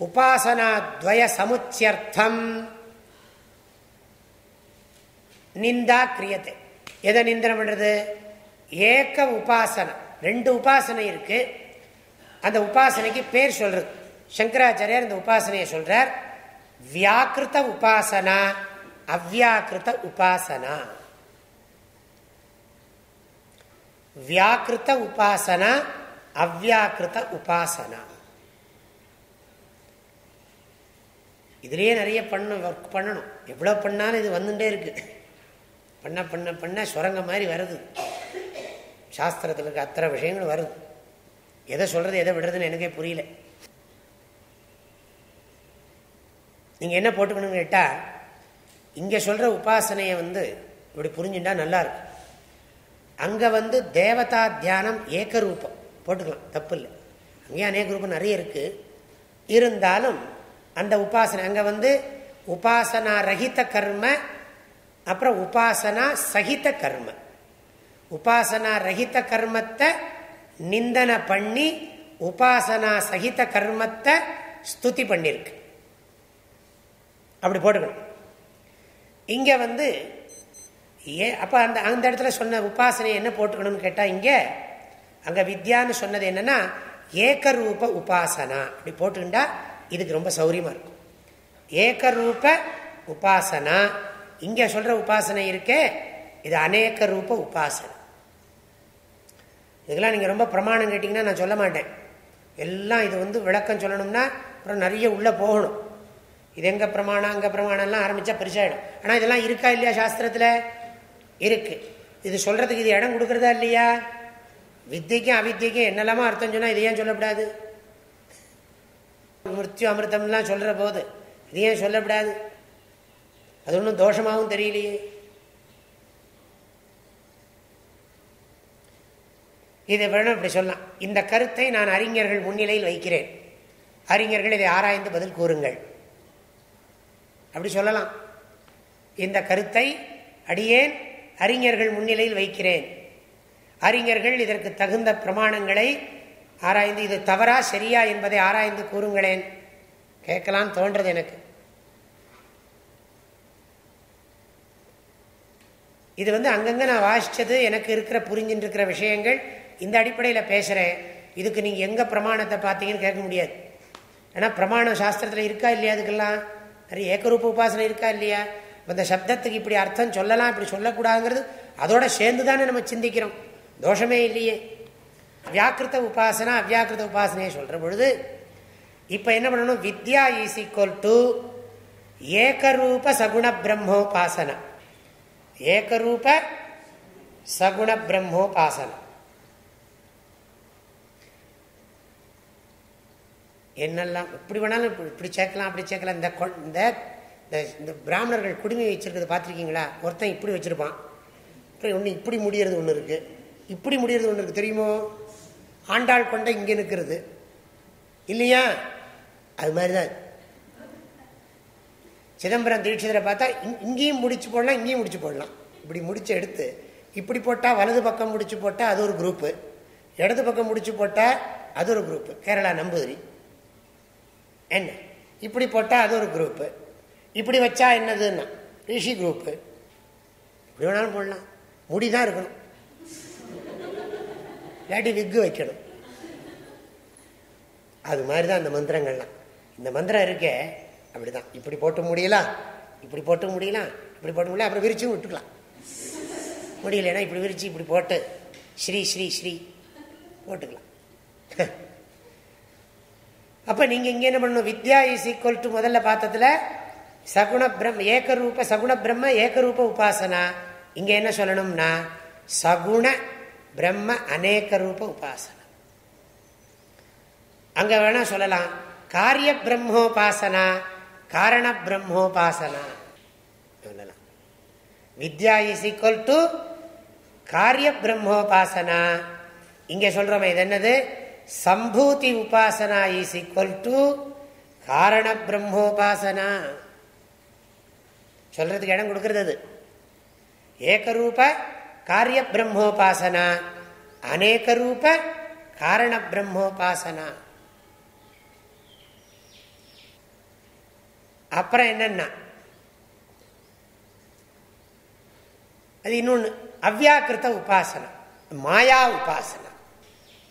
உபாசனாத்வய சமுச்சியர்த்தம் நிந்தா கிரியத்தை எதை நிந்தனம் பண்ணுறது ஏக்க உபாசனை ரெண்டு உபாசனை இருக்கு அந்த உபாசனைக்கு பேர் சொல்றது சங்கராச்சாரியார் இந்த உபாசனையை சொல்றார். வியாக்கிருத உபாசனா அவ்யாக்கிருத உபாசனா. வியாக்கிருத உபாசனா அவ்யாக்கிருத உபாசனா. இதுலேயே நிறைய பண்ண ஒர்க் பண்ணணும். எவ்வளோ பண்ணாலும் இது வந்துட்டே இருக்கு. பண்ண பண்ண பண்ண சுரங்க மாதிரி வருது. சாஸ்திரத்தில் இருக்க அத்தனை விஷயங்கள் வருது. எதை சொல்கிறது எதை விடுறதுன்னு எனக்கே புரியல. நீங்கள் என்ன போட்டுக்கணும்னு கேட்டால் இங்கே சொல்கிற உபாசனையை வந்து இப்படி புரிஞ்சுட்டா நல்லாயிருக்கும் அங்கே வந்து தேவதா தியானம் ஏக்கரூபம் போட்டுக்கலாம் தப்பு இல்லை அங்கேயும் அநேக ரூபம் நிறைய இருக்குது இருந்தாலும் அந்த உபாசனை அங்கே வந்து உபாசனா ரஹித கர்ம அப்புறம் உபாசனா சகித கர்ம. உபாசனா ரஹித கர்மத்தை நிந்தனை பண்ணி உபாசனா சகித கர்மத்தை ஸ்துதி பண்ணியிருக்கு. அப்படி போட்டுக்கணும். இங்க வந்து ஏ அப்ப அந்த அந்த இடத்துல சொன்ன உபாசனை என்ன போட்டுக்கணும்னு கேட்டா இங்க அங்க வித்யான்னு சொன்னது என்னன்னா ஏக்கரூப உபாசனா. அப்படி போட்டுக்கிட்டா இதுக்கு ரொம்ப சௌரியமா இருக்கும். ஏக்கரூப உபாசனா. இங்க சொல்ற உபாசனை இருக்கே இது அநேக ரூப உபாசனை. இதெல்லாம் நீங்க ரொம்ப பிரமாணம் கேட்டீங்கன்னா நான் சொல்ல மாட்டேன். எல்லாம் இது வந்து விளக்கம் சொல்லணும்னா அப்புறம் நிறைய உள்ள போகணும். இது எங்க பிரமாணம் அங்க பிரமாணம்லாம் ஆரம்பிச்சா பெருசாயிடும். ஆனா இதெல்லாம் இருக்கா இல்லையா சாஸ்திரத்துல? இருக்கு. இது சொல்றதுக்கு இது இடம் கொடுக்கறதா இல்லையா? வித்தியக்கும் அவித்தியக்கும் என்னெல்லாமா அர்த்தம் சொன்னா இது ஏன் சொல்லப்படாது? மிருத்யு அமிர்தம்லாம் சொல்ற போது இது ஏன் சொல்லப்படாது? அது ஒன்றும் தோஷமாகவும் தெரியலையே. இதை வேணும் இப்படி சொல்லலாம். இந்த கருத்தை நான் அறிஞர்கள் முன்னிலையில் வைக்கிறேன். அறிஞர்கள் இதை ஆராய்ந்து பதில் கூறுங்கள். அப்படி சொல்லலாம். இந்த கருத்தை அடியேன் அறிஞர்கள் முன்னிலையில் வைக்கிறேன். அறிஞர்கள் இதற்கு தகுந்த பிரமாணங்களை ஆராய்ந்து இது தவறா சரியா என்பதை ஆராய்ந்து கூறுங்களேன். கேட்கலாம் தோன்றது எனக்கு. இது வந்து அங்கங்கே நான் வாசித்தது எனக்கு இருக்கிற புரிஞ்சுட்டு இருக்கிற விஷயங்கள் இந்த அடிப்படையில் பேசுகிறேன் இதுக்கு நீங்கள் எங்கே பிரமாணத்தை பார்த்தீங்கன்னு கேட்க முடியாது. ஏன்னா பிரமாணம் சாஸ்திரத்தில் இருக்கா இல்லையா அதுக்கெல்லாம்? நிறைய ஏக்கரூப உபாசனை இருக்கா இல்லையா? இந்த சப்தத்துக்கு இப்படி அர்த்தம் சொல்லலாம் இப்படி சொல்லக்கூடாதுங்கிறது அதோட சேர்ந்து தானே நம்ம சிந்திக்கிறோம். தோஷமே இல்லையே. வியாக்கிருத்த உபாசனா அவ்யாக்கிருத்த உபாசனையை சொல்கிற பொழுது இப்போ என்ன பண்ணணும்? வித்யா இஸ் ஈக்குவல் டு ஏகரூப சகுண பிரம்மோபாசனா. ஏகரூப சகுண பிரம்மோபாசனம் என்னெல்லாம் இப்படி வேணாலும் இப்படி சேர்க்கலாம் அப்படி சேர்க்கலாம். இந்த இந்த இந்த இந்த பிராமணர்கள் குடுமி வச்சிருக்கிறது பார்த்துருக்கீங்களா? ஒருத்தன் இப்படி வச்சுருப்பான். அப்புறம் ஒன்று இப்படி முடியறது ஒன்று இருக்குது இப்படி முடியறது ஒன்று இருக்குது தெரியுமோ? ஆண்டாள் கொண்ட இங்கே நிற்கிறது. இல்லையா? அது மாதிரி தான் சிதம்பரம் தீட்சிதரை பார்த்தா இங்கேயும் முடிச்சு போடலாம் இங்கேயும் முடிச்சு போடலாம். இப்படி முடிச்சு எடுத்து இப்படி போட்டால் வலது பக்கம் முடிச்சு போட்டால் அது ஒரு குரூப்பு இடது பக்கம் முடிச்சு போட்டால் அது ஒரு குரூப்பு கேரளா நம்பூதிரி. என்ன? இப்படி போட்டால் அது ஒரு குரூப்பு இப்படி வச்சா என்னதுன்னா ரிஷி குரூப்பு இப்படி வேணாலும் போடலாம். முடி தான் இருக்கணும். இல்லாட்டி விக்கு வைக்கணும். அது மாதிரி தான் அந்த மந்திரங்கள்லாம். இந்த மந்திரம் இருக்கே அப்படிதான். இப்படி போட்டு முடியலாம். இப்படி போட்டு முடியலாம். இப்படி போட்டு முடியல அப்புறம் விரிச்சும் விட்டுக்கலாம். முடியலன்னா இப்படி விரிச்சு இப்படி போட்டு ஸ்ரீ ஸ்ரீ ஸ்ரீ போட்டுக்கலாம். அப்போ நீங்கள் இங்கே என்ன பண்ணணும்? வித்யா இஸ் ஈக்குவல் டு முதல்ல பார்த்ததுல சகுண பிரம் ஏகரூப சகுண பிரம்ம ஏகரூப உபாசனா. இங்கே என்ன சொல்லணும்னா சகுண பிரம்ம அநேக ரூப உபாசனா. அங்கே வேணா சொல்லலாம். காரிய பிரம்மோபாசனா காரண பிரம்மோபாசனா. சொல்லலாம். வித்யா இஸ் ஈக்குவல் டு காரிய பிரம்மோபாசனா. இங்கே சொல்றோமே இது என்னது? சம்பூதி உபாசனா இஸ் ஈக்குவல் டு காரண பிரம்மோபாசனா. சொல்றதுக்கு இடம் கொடுக்கறது அது. ஏகரூப காரிய பிரம்மோபாசனா. அநேக ரூப காரண பிரம்மோபாசனா. அப்புறம் என்னன்னா அது இன்னொன்று அவ்யாக்கிருத்த உபாசனம் மாயா உபாசனம்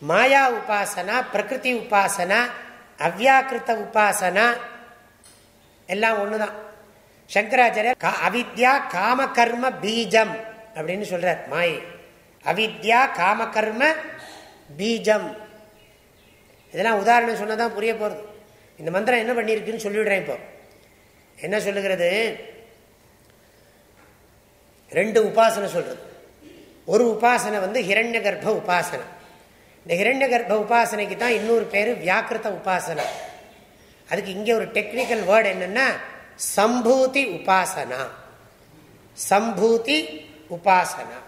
மாயா உபாசனா பிரகிருதி உபாசனா அவ்யாக்கிருத்த உபாசனா எல்லாம் ஒண்ணுதான். சங்கராச்சாரியர் அவித்யா காம கர்ம பீஜம் அப்படின்னு சொல்றார் மாயை. அவித்யா காம கர்ம பீஜம். இதெல்லாம் உதாரணம் சொன்னதான் புரிய போறது. இந்த மந்திரம் என்ன பண்ணிருக்குன்னு சொல்லிவிடுறேன் இப்போ. என்ன சொல்லுகிறது? ரெண்டு உபாசனை சொல்றது. ஒரு உபாசனை வந்து ஹிரண்ய கர்ப்ப உபாசனை. இந்த ஹிரண்ய கர்ப்ப உபாசனைக்கு தான் இன்னொரு பேர் வியாக்கிருத்த உபாசனா. அதுக்கு இங்கே ஒரு டெக்னிக்கல் வேர்டு என்னன்னா சம்பூதி உபாசனா. சம்பூதி உபாசனா.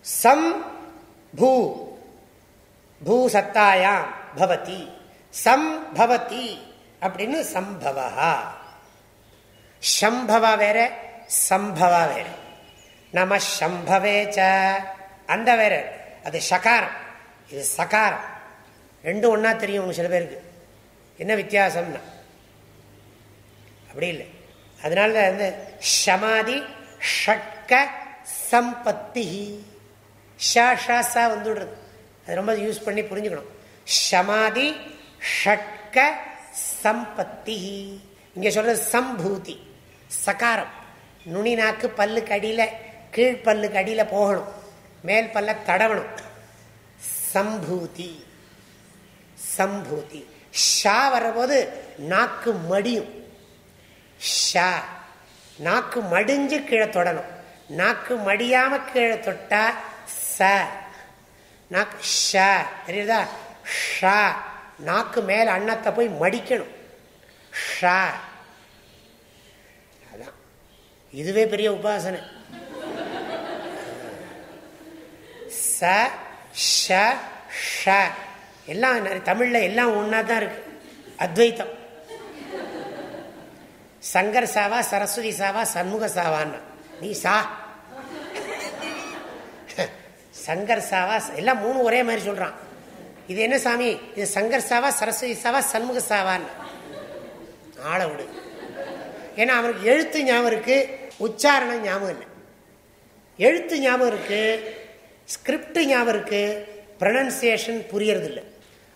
சம் பூ பூ சத்தாயாம் பவதி. சம்பவதி அப்படின்னு சம்பவா. சம்பவா வேற சம்பவா வேற. நம சம்பவேச்ச அந்த வேற அது ஷகாரம் இது சகாரம் ரெண்டும் ஒன்னா தெரியும் உங்க சில பேருக்கு. என்ன வித்தியாசம்னா? அப்படி இல்லை. அதனால வந்து ஷமாதி ஷட்க சம்பத்தி ஷா வந்துடுறது. அது ரொம்ப யூஸ் பண்ணி புரிஞ்சுக்கணும். ஷமாதி ஷட்க சம்பத்தி இங்க சொல்றது சம்பூதி சகாரம். நுனி நாக்கு பல்லுக்கு அடியில் கீழ்ப்பல்லுக்கு அடியில் போகணும். மேல் பல்ல தடவணும் சம்பூதி. சம்பூதி. ஷா வரபோது நாக்கு மடியும். ஷா. நாக்கு மடிஞ்சு கீழே தொடணும். நாக்கு மடியாம கீழே தொட்டா ச. நாக்கு ஷா. தெரியுதா? ஷா. நாக்கு மேல அன்னத்தை போய் மடிக்கணும். ஷா. அதான். இதுவே பெரிய உபாசனை. ச ஷ ஷ. எல்லாம் தமிழ்ல எல்லாம் ஒன்னா தான் இருக்கு. அத்வைத்தம். சங்கர் சாவா சரஸ்வதி சாவா சண்முக சாவான்னா. நீ சா. சங்கர் சாவா எல்லாம் மூணு ஒரே மாதிரி சொல்றான். இது என்ன சாமி? இது சங்கர் சாவா சரஸ்வதி சாவா சண்முக சாவான்னு. ஆளை விடு. ஏன்னா அவனுக்கு எழுத்து ஞாபகம் இருக்கு உச்சாரணம் ஞாபகம் இல்லை. எழுத்து ஞாபகம் இருக்கு ஸ்கிரிப்ட் ஞாபகம் இருக்கு. ப்ரனன்சியேஷன் புரியறது இல்லை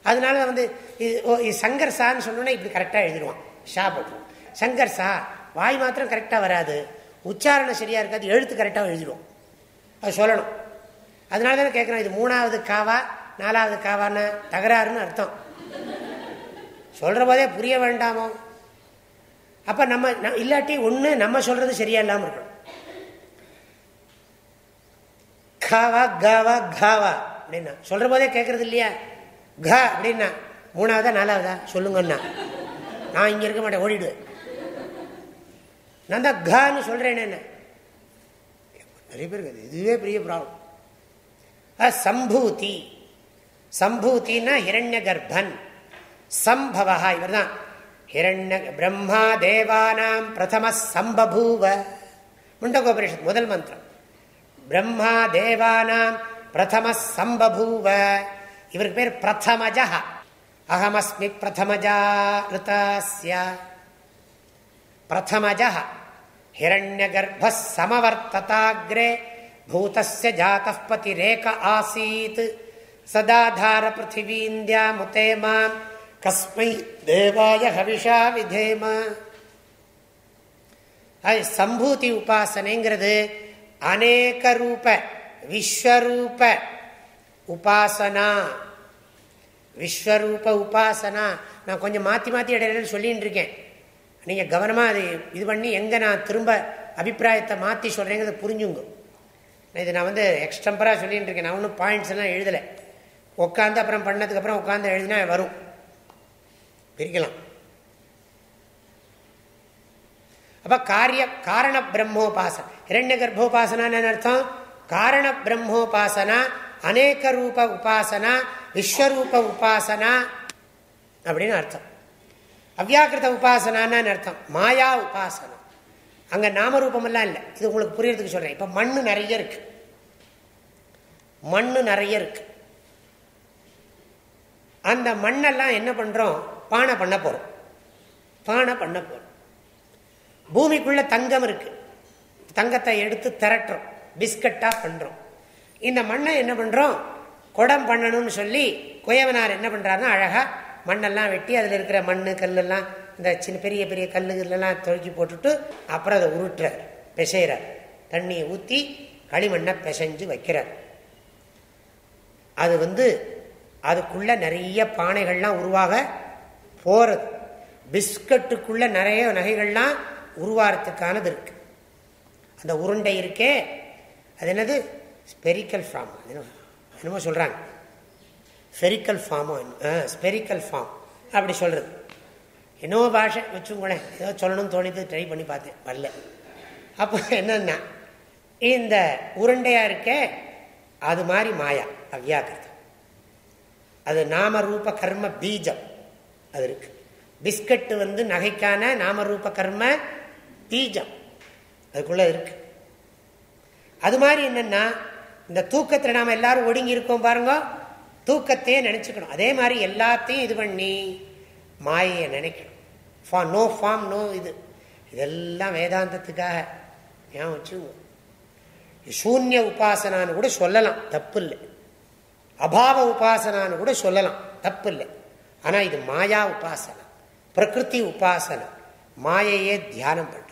அதனால வந்து இது சங்கர் சான்னு சொன்னோன்னே இப்படி கரெக்டாக எழுதிடுவான். ஷா போட்டுருவான் சங்கர் சா வாய் மாத்திரம் கரெக்டாக வராது. உச்சாரணம் சரியாக இருக்காது. எழுத்து கரெக்டாக எழுதிடுவோம் அது சொல்லணும். அதனால தானே கேட்குறேன் இது மூணாவது காவா நாலாவது காவான்னு தகராறுன்னு அர்த்தம். சொல்கிற போதே புரிய வேண்டாமோ? அப்போ நம்ம இல்லாட்டி ஒன்று நம்ம சொல்கிறது சரியா இல்லாமல் இருக்கணும். காவா காவா காவா அப்படின்னா. சொல்கிற போதே கேட்கறது இல்லையா? கா அப்படின்னா. மூணாவதா நாலாவதா? சொல்லுங்கண்ணா. நான் இங்கே இருக்க மாட்டேன் ஓடிடுவேன். நான் தான் கான்னு சொல்றேன் என்ன? நிறைய பேருக்கு இதுவே பெரிய ப்ராப்ளம் சம்பூதி. சம்பூத்தின்னா ஹிரண்ய கர்ப்பன். சம்பவா இவர் தான் ஹிரண்ய பிரம்மா தேவானாம் பிரதம சம்பபூவ. முண்டகோபரிஷத் முதல் மந்திரம். பிரம்மா தேவானாம் பிரதம சம்பபூவ இவருக்கு பேர் பிரதமஜா அகமஸ்மி பிரதமஜா ரிதாஸ்ய பிரதமஜா ஹிரண்யகர்ப்ப சமவர்த்ததாகிரே பூதஸ்ய ஜாத்தः பதிரேக ஆசீத் சதாதார பிருத்திவீந்தியா முத்தே மாம் கஸ்மை தேவாய ஹவிஷா விதேம சம்பூதி உபாசனைங்கிறது அநேக ரூப விஸ்வரூப உபாசனா. விஸ்வரூப உபாசனா. நான் கொஞ்சம் மாற்றி மாற்றி இடையில சொல்லின்னு இருக்கேன். நீங்கள் கவனமாக அது இது பண்ணி எங்கே நான் திரும்ப அபிப்பிராயத்தை மாற்றி சொல்கிறேங்கிறத புரிஞ்சுங்க. இது நான் வந்து எக்ஸ்டம்பராக சொல்லிகிட்டு இருக்கேன். நான் ஒன்றும் பாயிண்ட்ஸ் எல்லாம் எழுதலை. உட்காந்து அப்புறம் பண்ணதுக்கப்புறம் உட்காந்து எழுதினா வரும். பிரிக்கலாம். அப்ப காரிய காரண பிரம்மோபாசன இரண்ய கர்ப்போபாசனான்னு அர்த்தம்? காரண பிரம்மோபாசனா அநேக ரூப உபாசனா விஸ்வரூப உபாசனா அப்படின்னு அர்த்தம். அவ்யாக்கிருத உபாசனான்னு அர்த்தம்? மாயா உபாசனம் அங்க நாமரூபமெல்லாம் இல்லை. இது உங்களுக்கு புரியறதுக்கு சொல்றேன். இப்ப மண்ணு நிறைய இருக்கு. மண்ணு நிறைய இருக்கு. அந்த மண்ணெல்லாம் என்ன பண்றோம்? பானை பண்ண போறோம். பானை பண்ண போறோம். பூமிக்குள்ள தங்கம் இருக்கு. தங்கத்தை எடுத்து திரட்டுறோம். பிஸ்கட்டா பண்றோம். இந்த மண்ணை என்ன பண்றோம்? குடம் பண்ணணும்னு சொல்லி குயவனார் என்ன பண்றாருன்னா அழகா மண்ணெல்லாம் வெட்டி அதில் இருக்கிற மண் கல்லெல்லாம் இந்த சின்ன பெரிய பெரிய கல்லுகள்லாம் தொழுக்கி போட்டுட்டு அப்புறம் அதை உருட்டுறார் பிசைகிறார் தண்ணியை ஊற்றி களிமண்ணை பிசைஞ்சு வைக்கிறார். அது வந்து அதுக்குள்ள நிறைய பானைகள்லாம் உருவாக போறது. பிஸ்கட்டுக்குள்ள நிறைய நகைகள்லாம் உருவாரத்துக்கானது இருக்கு. அந்த உருண்டை இருக்கே அது என்னது? ஸ்பெரிக்கல் ஃபார்ம் என்னமோ சொல்றாங்க. ஸ்பெரிக்கல் ஃபார்மோ ஸ்பெரிக்கல் ஃபார்ம் அப்படி சொல்றது. என்னவோ பாஷை வச்சுங்களேன் ஏதோ சொல்லணும்னு தோணித்து ட்ரை பண்ணி பார்த்தேன். வரல. அப்போ என்னன்னா இந்த உருண்டையாக இருக்கே அது மாதிரி மாயா அவ்யாக்கிருதம் அது நாம ரூப கர்ம பீஜம். அது இருக்கு. பிஸ்கட்டு வந்து நகைக்கான நாம ரூப கர்ம பீஜம் அதுக்குள்ள இருக்கு. அது மாதிரி என்னன்னா இந்த தூக்கத்தில் நாம எல்லாரும் ஒடுங்கி இருக்கோம் பாருங்க தூக்கத்தையே நினைச்சுக்கணும். அதே மாதிரி எல்லாத்தையும் இது பண்ணி மாயையை நினைக்கணும். ஃபா நோ ஃபார்ம் நோ இது. இதெல்லாம் வேதாந்தத்துக்காக ஏன் வச்சுங்க சூன்ய உபாசனான்னு கூட சொல்லலாம். தப்பு இல்லை அபாவ உபாசனான்னு கூட சொல்லலாம். தப்பு இல்லை ஆனால் இது மாயா உபாசனம். பிரகிருதி உபாசனம். மாயையே தியானம் பண்ண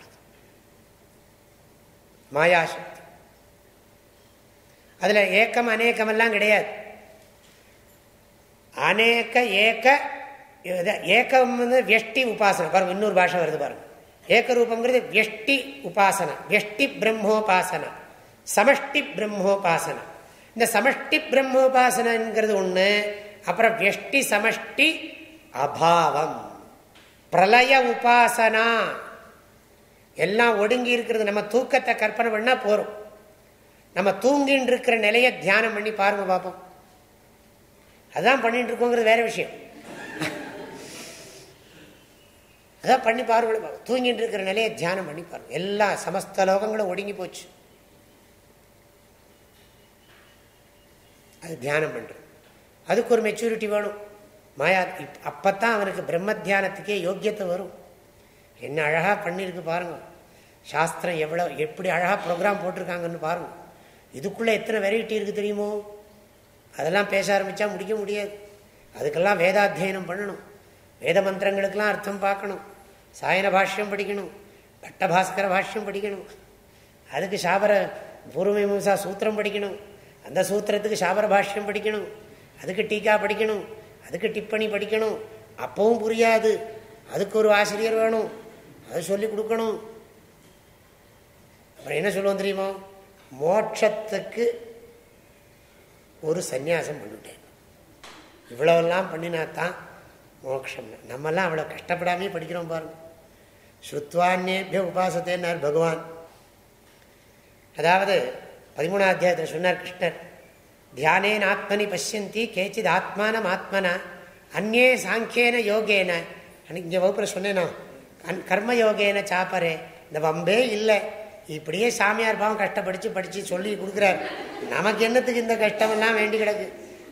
மாயாசக்தி. அதுல ஏக்கம் அநேக்கம் எல்லாம் கிடையாது. அநேக ஏக்க ஏக்கம் வந்து வெஷ்டி உபாசனை பாருங்க இன்னொரு பாஷை வருது பாருங்க. ஏக்க ரூபங்கிறது வெஷ்டி உபாசனா வெஷ்டி பிரம்மோபாசனா சமஷ்டி பிரம்மோபாசனா இந்த சமஷ்டி பிரம்மோபாசனங்கிறது ஒண்ணு அப்புறம் வெஷ்டி சமஷ்டி அபாவம். பிரளய உபாசனா. எல்லாம் ஒடுங்கி இருக்கிறது நம்ம தூக்கத்தை கற்பனை பண்ணால் போகிறோம் நம்ம தூங்கின்னு இருக்கிற நிலையை தியானம் பண்ணி பாருங்க பார்ப்போம் அதான் பண்ணிட்டு இருக்கோங்கிறது வேற விஷயம். அதான் பண்ணி பாருங்க தூங்கிட்டு இருக்கிற நிலையை தியானம் பண்ணி பாருங்க. எல்லா சமஸ்த லோகங்களும் ஒடுங்கி போச்சு. அது தியானம் பண்றது. அதுக்கு ஒரு மெச்சூரிட்டி வேணும். மாயா அப்பத்தான் அவனுக்கு பிரம்ம தியானத்துக்கே யோக்கியத்தை வரும். என்ன அழகாக பண்ணியிருக்கு பாருங்கள் சாஸ்திரம் எவ்வளோ எப்படி அழகாக ப்ரோக்ராம் போட்டிருக்காங்கன்னு பாருங்க. இதுக்குள்ளே எத்தனை வெரைட்டி இருக்குது தெரியுமோ? அதெல்லாம் பேச ஆரம்பித்தா முடிக்க முடியாது. அதுக்கெல்லாம் வேதாத்தியனம் பண்ணணும். வேத மந்திரங்களுக்கெல்லாம் அர்த்தம் பார்க்கணும். சாயன பாஷ்யம் படிக்கணும். பட்டபாஸ்கர பாஷ்யம் படிக்கணும். அதுக்கு சாபர பூர்வமீமாசா சூத்திரம் படிக்கணும். அந்த சூத்திரத்துக்கு சாபர பாஷ்யம் படிக்கணும். அதுக்கு டீக்கா படிக்கணும். அதுக்கு டிப்பணி படிக்கணும். அப்பவும் புரியாது. அதுக்கு ஒரு ஆசிரியர் வேணும். அது சொல்லி கொடுக்கணும். அப்புறம் என்ன சொல்லுவோம் தெரியுமா? மோட்சத்துக்கு ஒரு சந்நியாசம் பண்ணிவிட்டேன் இவ்வளவெல்லாம் பண்ணினா தான் மோட்சம். நம்மெல்லாம் அவ்வளோ கஷ்டப்படாமே படிக்கிறோம் பாருங்கள் ஸ்ருத்வான்யேபிய உபாசத்தேன்னார் பகவான். அதாவது பதிமூணாம் அத்தியாயத்தில் சொன்னார் கிருஷ்ணர் தியானேன் ஆத்மனி பசியந்தி கேச்சித் ஆத்மானம் ஆத்மனா அந்நே சாங்கியேன யோகேன. இங்கே வகுப்புற சொன்னேனா? கர்மயோகேன சாப்பரே. இந்த வம்பே இல்லை. இப்படியே சாமியார் பாவம் கஷ்டப்படிச்சு படித்து சொல்லி கொடுக்குறாரு. நமக்கு என்னத்துக்கு இந்த கஷ்டமெல்லாம் வேண்டி கிடக்கு?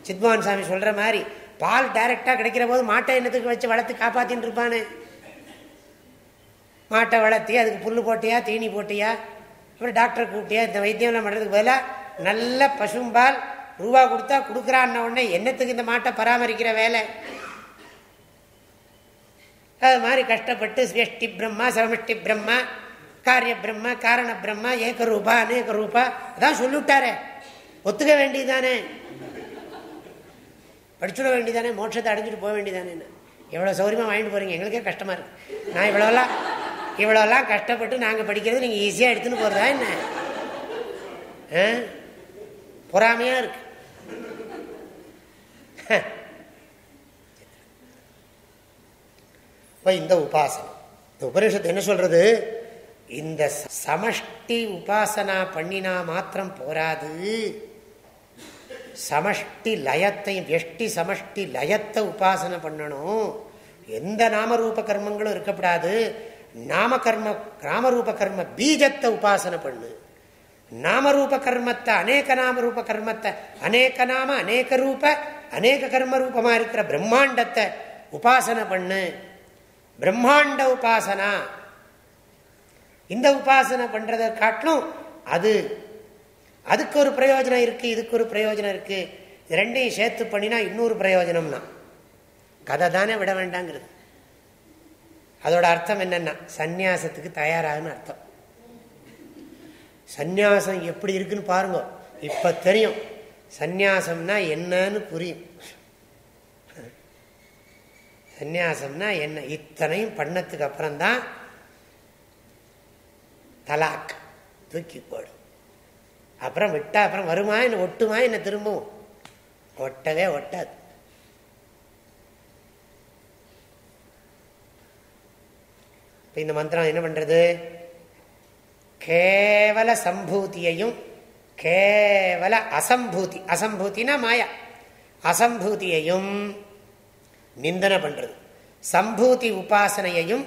சித்மோகன் சாமி சொல்கிற மாதிரி பால் டைரெக்டாக கிடைக்கிற போது மாட்டை என்னத்துக்கு வச்சு வளர்த்து காப்பாற்றின்னு இருப்பானே? மாட்டை வளர்த்தி அதுக்கு புல் போட்டியா தீனி போட்டியா? அப்புறம் டாக்டரை கூப்பிட்டியா? இந்த வைத்தியம்லாம் பண்ணுறதுக்கு பதிலாக நல்ல பசும்பால் ரூபா கொடுத்தா கொடுக்குறான்ன உடனே என்னத்துக்கு இந்த மாட்டை பராமரிக்கிற வேலை? அது மாதிரி கஷ்டப்பட்டு சிரஷ்டி பிரம்மா சமஷ்டி பிரம்மா காரிய பிரம்மா காரண பிரம்மா ஏக ரூபா அநேக ரூபா அதான் சொல்லிவிட்டாரே. ஒத்துக்க வேண்டியதானே படிச்சுட வேண்டியதானே மோட்சத்தை அடைஞ்சிட்டு போக வேண்டியதானே எவ்வளோ சௌரியமாக வாங்கிட்டு போகிறீங்க எங்களுக்கே கஷ்டமாக இருக்குது நான் இவ்வளோலாம் இவ்வளோலாம் கஷ்டப்பட்டு நாங்கள் படிக்கிறது நீங்கள் ஈஸியாக எடுத்துன்னு போகிறதா என்ன? பொறாமையாக இருக்கு. இப்போ இந்த உபாசனம் இந்த உபனிஷத்து என்ன சொல்றது? இந்த சமஷ்டி உபாசனா பண்ணினா மாத்திரம் போராது. சமஷ்டி லயத்தையும் வெஷ்டி சமஷ்டி லயத்தை உபாசனை பண்ணணும். எந்த நாமரூப கர்மங்களும் இருக்கப்படாது நாம கர்ம நாமரூப கர்ம பீஜத்தை உபாசனை பண்ணு. நாமரூப கர்மத்தை அநேக நாமரூப கர்மத்தை அநேக நாம அநேக ரூப அநேக கர்ம ரூபமா இருக்கிற பிரம்மாண்டத்தை உபாசனை பண்ணு. பிரம்மாண்ட உபாசனா. இந்த உபாசனை பண்றதை காட்டிலும் அது அதுக்கு ஒரு பிரயோஜனம் இருக்கு இதுக்கு ஒரு பிரயோஜனம் இருக்கு. ரெண்டையும் சேர்த்து பண்ணினா இன்னொரு பிரயோஜனம்னா. கதை தானே விட வேண்டாங்கிறது. அதோட அர்த்தம் என்னன்னா சந்நியாசத்துக்கு தயாராகுன்னு அர்த்தம். சந்நியாசம் எப்படி இருக்குன்னு பாருங்க. இப்ப தெரியும். சந்நியாசம்னா என்னன்னு புரியும். சந்நியாசம்னா என்ன? இத்தனையும் பண்ணத்துக்கு அப்புறம்தான் தலாக் தூக்கி போடும். அப்புறம் விட்டா அப்புறம் வருமா? என்ன ஒட்டுமா? என்ன திரும்பவும்? ஒட்டவே ஒட்டாது. இந்த மந்திரம் என்ன பண்றது? கேவல சம்பூத்தியையும் கேவல அசம்பூதி. அசம்பூத்தினா மாயா. அசம்பூதியையும் நிந்தனை பண்ணுறது சம்பூதி உபாசனையையும்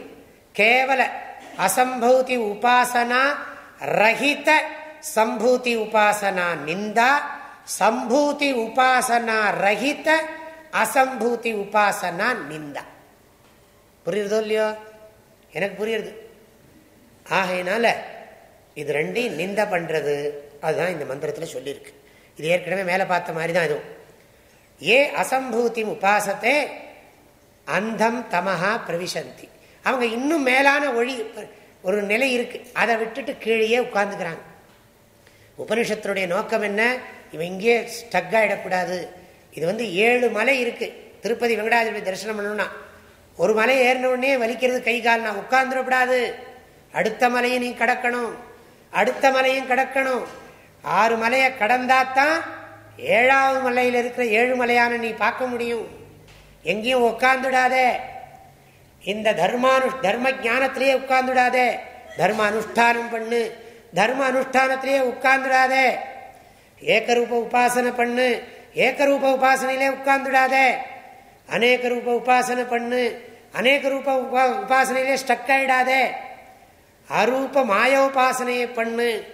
கேவல அசம்பூதி உபாசனா ரஹித சம்பூதி உபாசனா நிந்தா சம்பூதி உபாசனா ரஹித அசம்பூதி உபாசனா நிந்தா. புரியுறதோ இல்லையோ? எனக்கு புரியுறது. ஆகையினால இது ரெண்டையும் நிந்த பண்றது. அதுதான் இந்த மந்திரத்தில் சொல்லியிருக்கு. இது ஏற்கனவே மேலே பார்த்த மாதிரி தான் இதுவும் ஏ அசம்பூதி உபாசத்தை அந்தம் தமஹா பிரவிசந்தி. அவங்க இன்னும் மேலான ஒளி ஒரு நிலை இருக்கு. அதை விட்டுட்டு கீழே உட்கார்ந்துக்கிறாங்க. உபனிஷத்தினுடைய நோக்கம் என்ன? இவன் இங்கே ஸ்டக் ஆகிடக்கூடாது இது வந்து ஏழு மலை இருக்கு. திருப்பதி வெங்கடாஜலபதி தரிசனம் பண்ணணும்னா. ஒரு மலை ஏறினவுடனே வலிக்கிறது கை கால். நான் உட்கார்ந்துடக்கூடாது. அடுத்த மலையை நீ கடக்கணும். அடுத்த மலையும் கடக்கணும். ஆறு மலையை கடந்தாத்தான் ஏழாவது மலையில் இருக்கிற ஏழு மலையான நீ பார்க்க முடியும். எங்கேயும் உட்காந்துடாதே இந்த தர்மானு தர்ம ஜானத்திலேயே உட்கார்ந்துடாதே. தர்ம அனுஷ்டானம் பண்ணு. தர்ம அனுஷ்டானத்திலேயே உட்கார்ந்துடாதே. ஏக்கரூப உபாசனை பண்ணு. ஏக்கரூப உபாசனையிலே உட்கார்ந்துடாதே. அநேக ரூப உபாசனை பண்ணு. அநேக ரூப உபா உபாசனையிலே ஸ்டக் ஆயிடாதே. அரூப மாயோபாசனையை பண்ணு.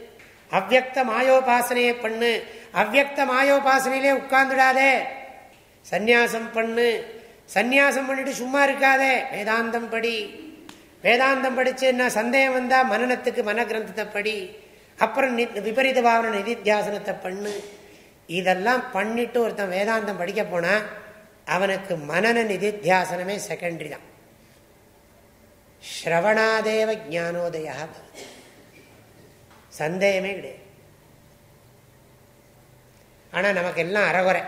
அவ்வக்த மாயோபாசனையை பண்ணு. அவ்வக்த மாயோபாசனையிலே உட்கார்ந்துடாதே. சந்நியாசம் பண்ணு. சந்நியாசம் பண்ணிட்டு சும்மா இருக்காதே. வேதாந்தம் படி. வேதாந்தம் படிச்சு என்ன சந்தேகம் வந்தா மனநத்துக்கு மன கிரந்தத்தை படி. அப்புறம் விபரீத பாவன நிதித்தியாசனத்தை பண்ணு. இதெல்லாம் பண்ணிட்டு ஒருத்தன் வேதாந்தம் படிக்க போனா அவனுக்கு மனன நிதித்தியாசனமே செகண்டரி தான். ஸ்ரவணாதேவ ஜானோதய சந்தேகமே கிடையாது. ஆனால் நமக்கு எல்லாம் அறகுறை.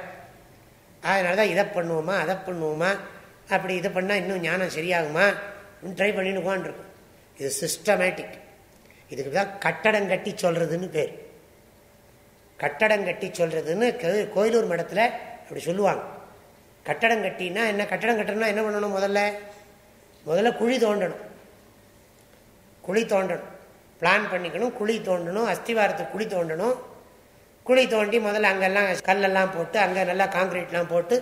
அதனால தான் இதை பண்ணுவோமா அதை பண்ணுவோமா அப்படி இதை பண்ணால் இன்னும் ஞானம் சரியாகுமா? ட்ரை பண்ணின்னு உட்காந்துருக்கும் இது சிஸ்டமேட்டிக் இதுக்கு தான் கட்டடம் கட்டி சொல்றதுன்னு பேர். கட்டடம் கட்டி சொல்றதுன்னு கோயிலூர் மடத்தில் அப்படி சொல்லுவாங்க. கட்டடம் கட்டினா என்ன கட்டடம் கட்டணும்னா என்ன பண்ணணும் முதல்ல? முதல்ல குழி தோண்டணும். குழி தோண்டணும். பிளான் பண்ணிக்கணும் குழி தோண்டணும் அஸ்திவாரத்துக்கு குழி தோண்டணும். குழி தோண்டி முதல்ல அங்கெல்லாம் கல்லெல்லாம் போட்டு அங்கே நல்லா காங்கிரீட்லாம் போட்டு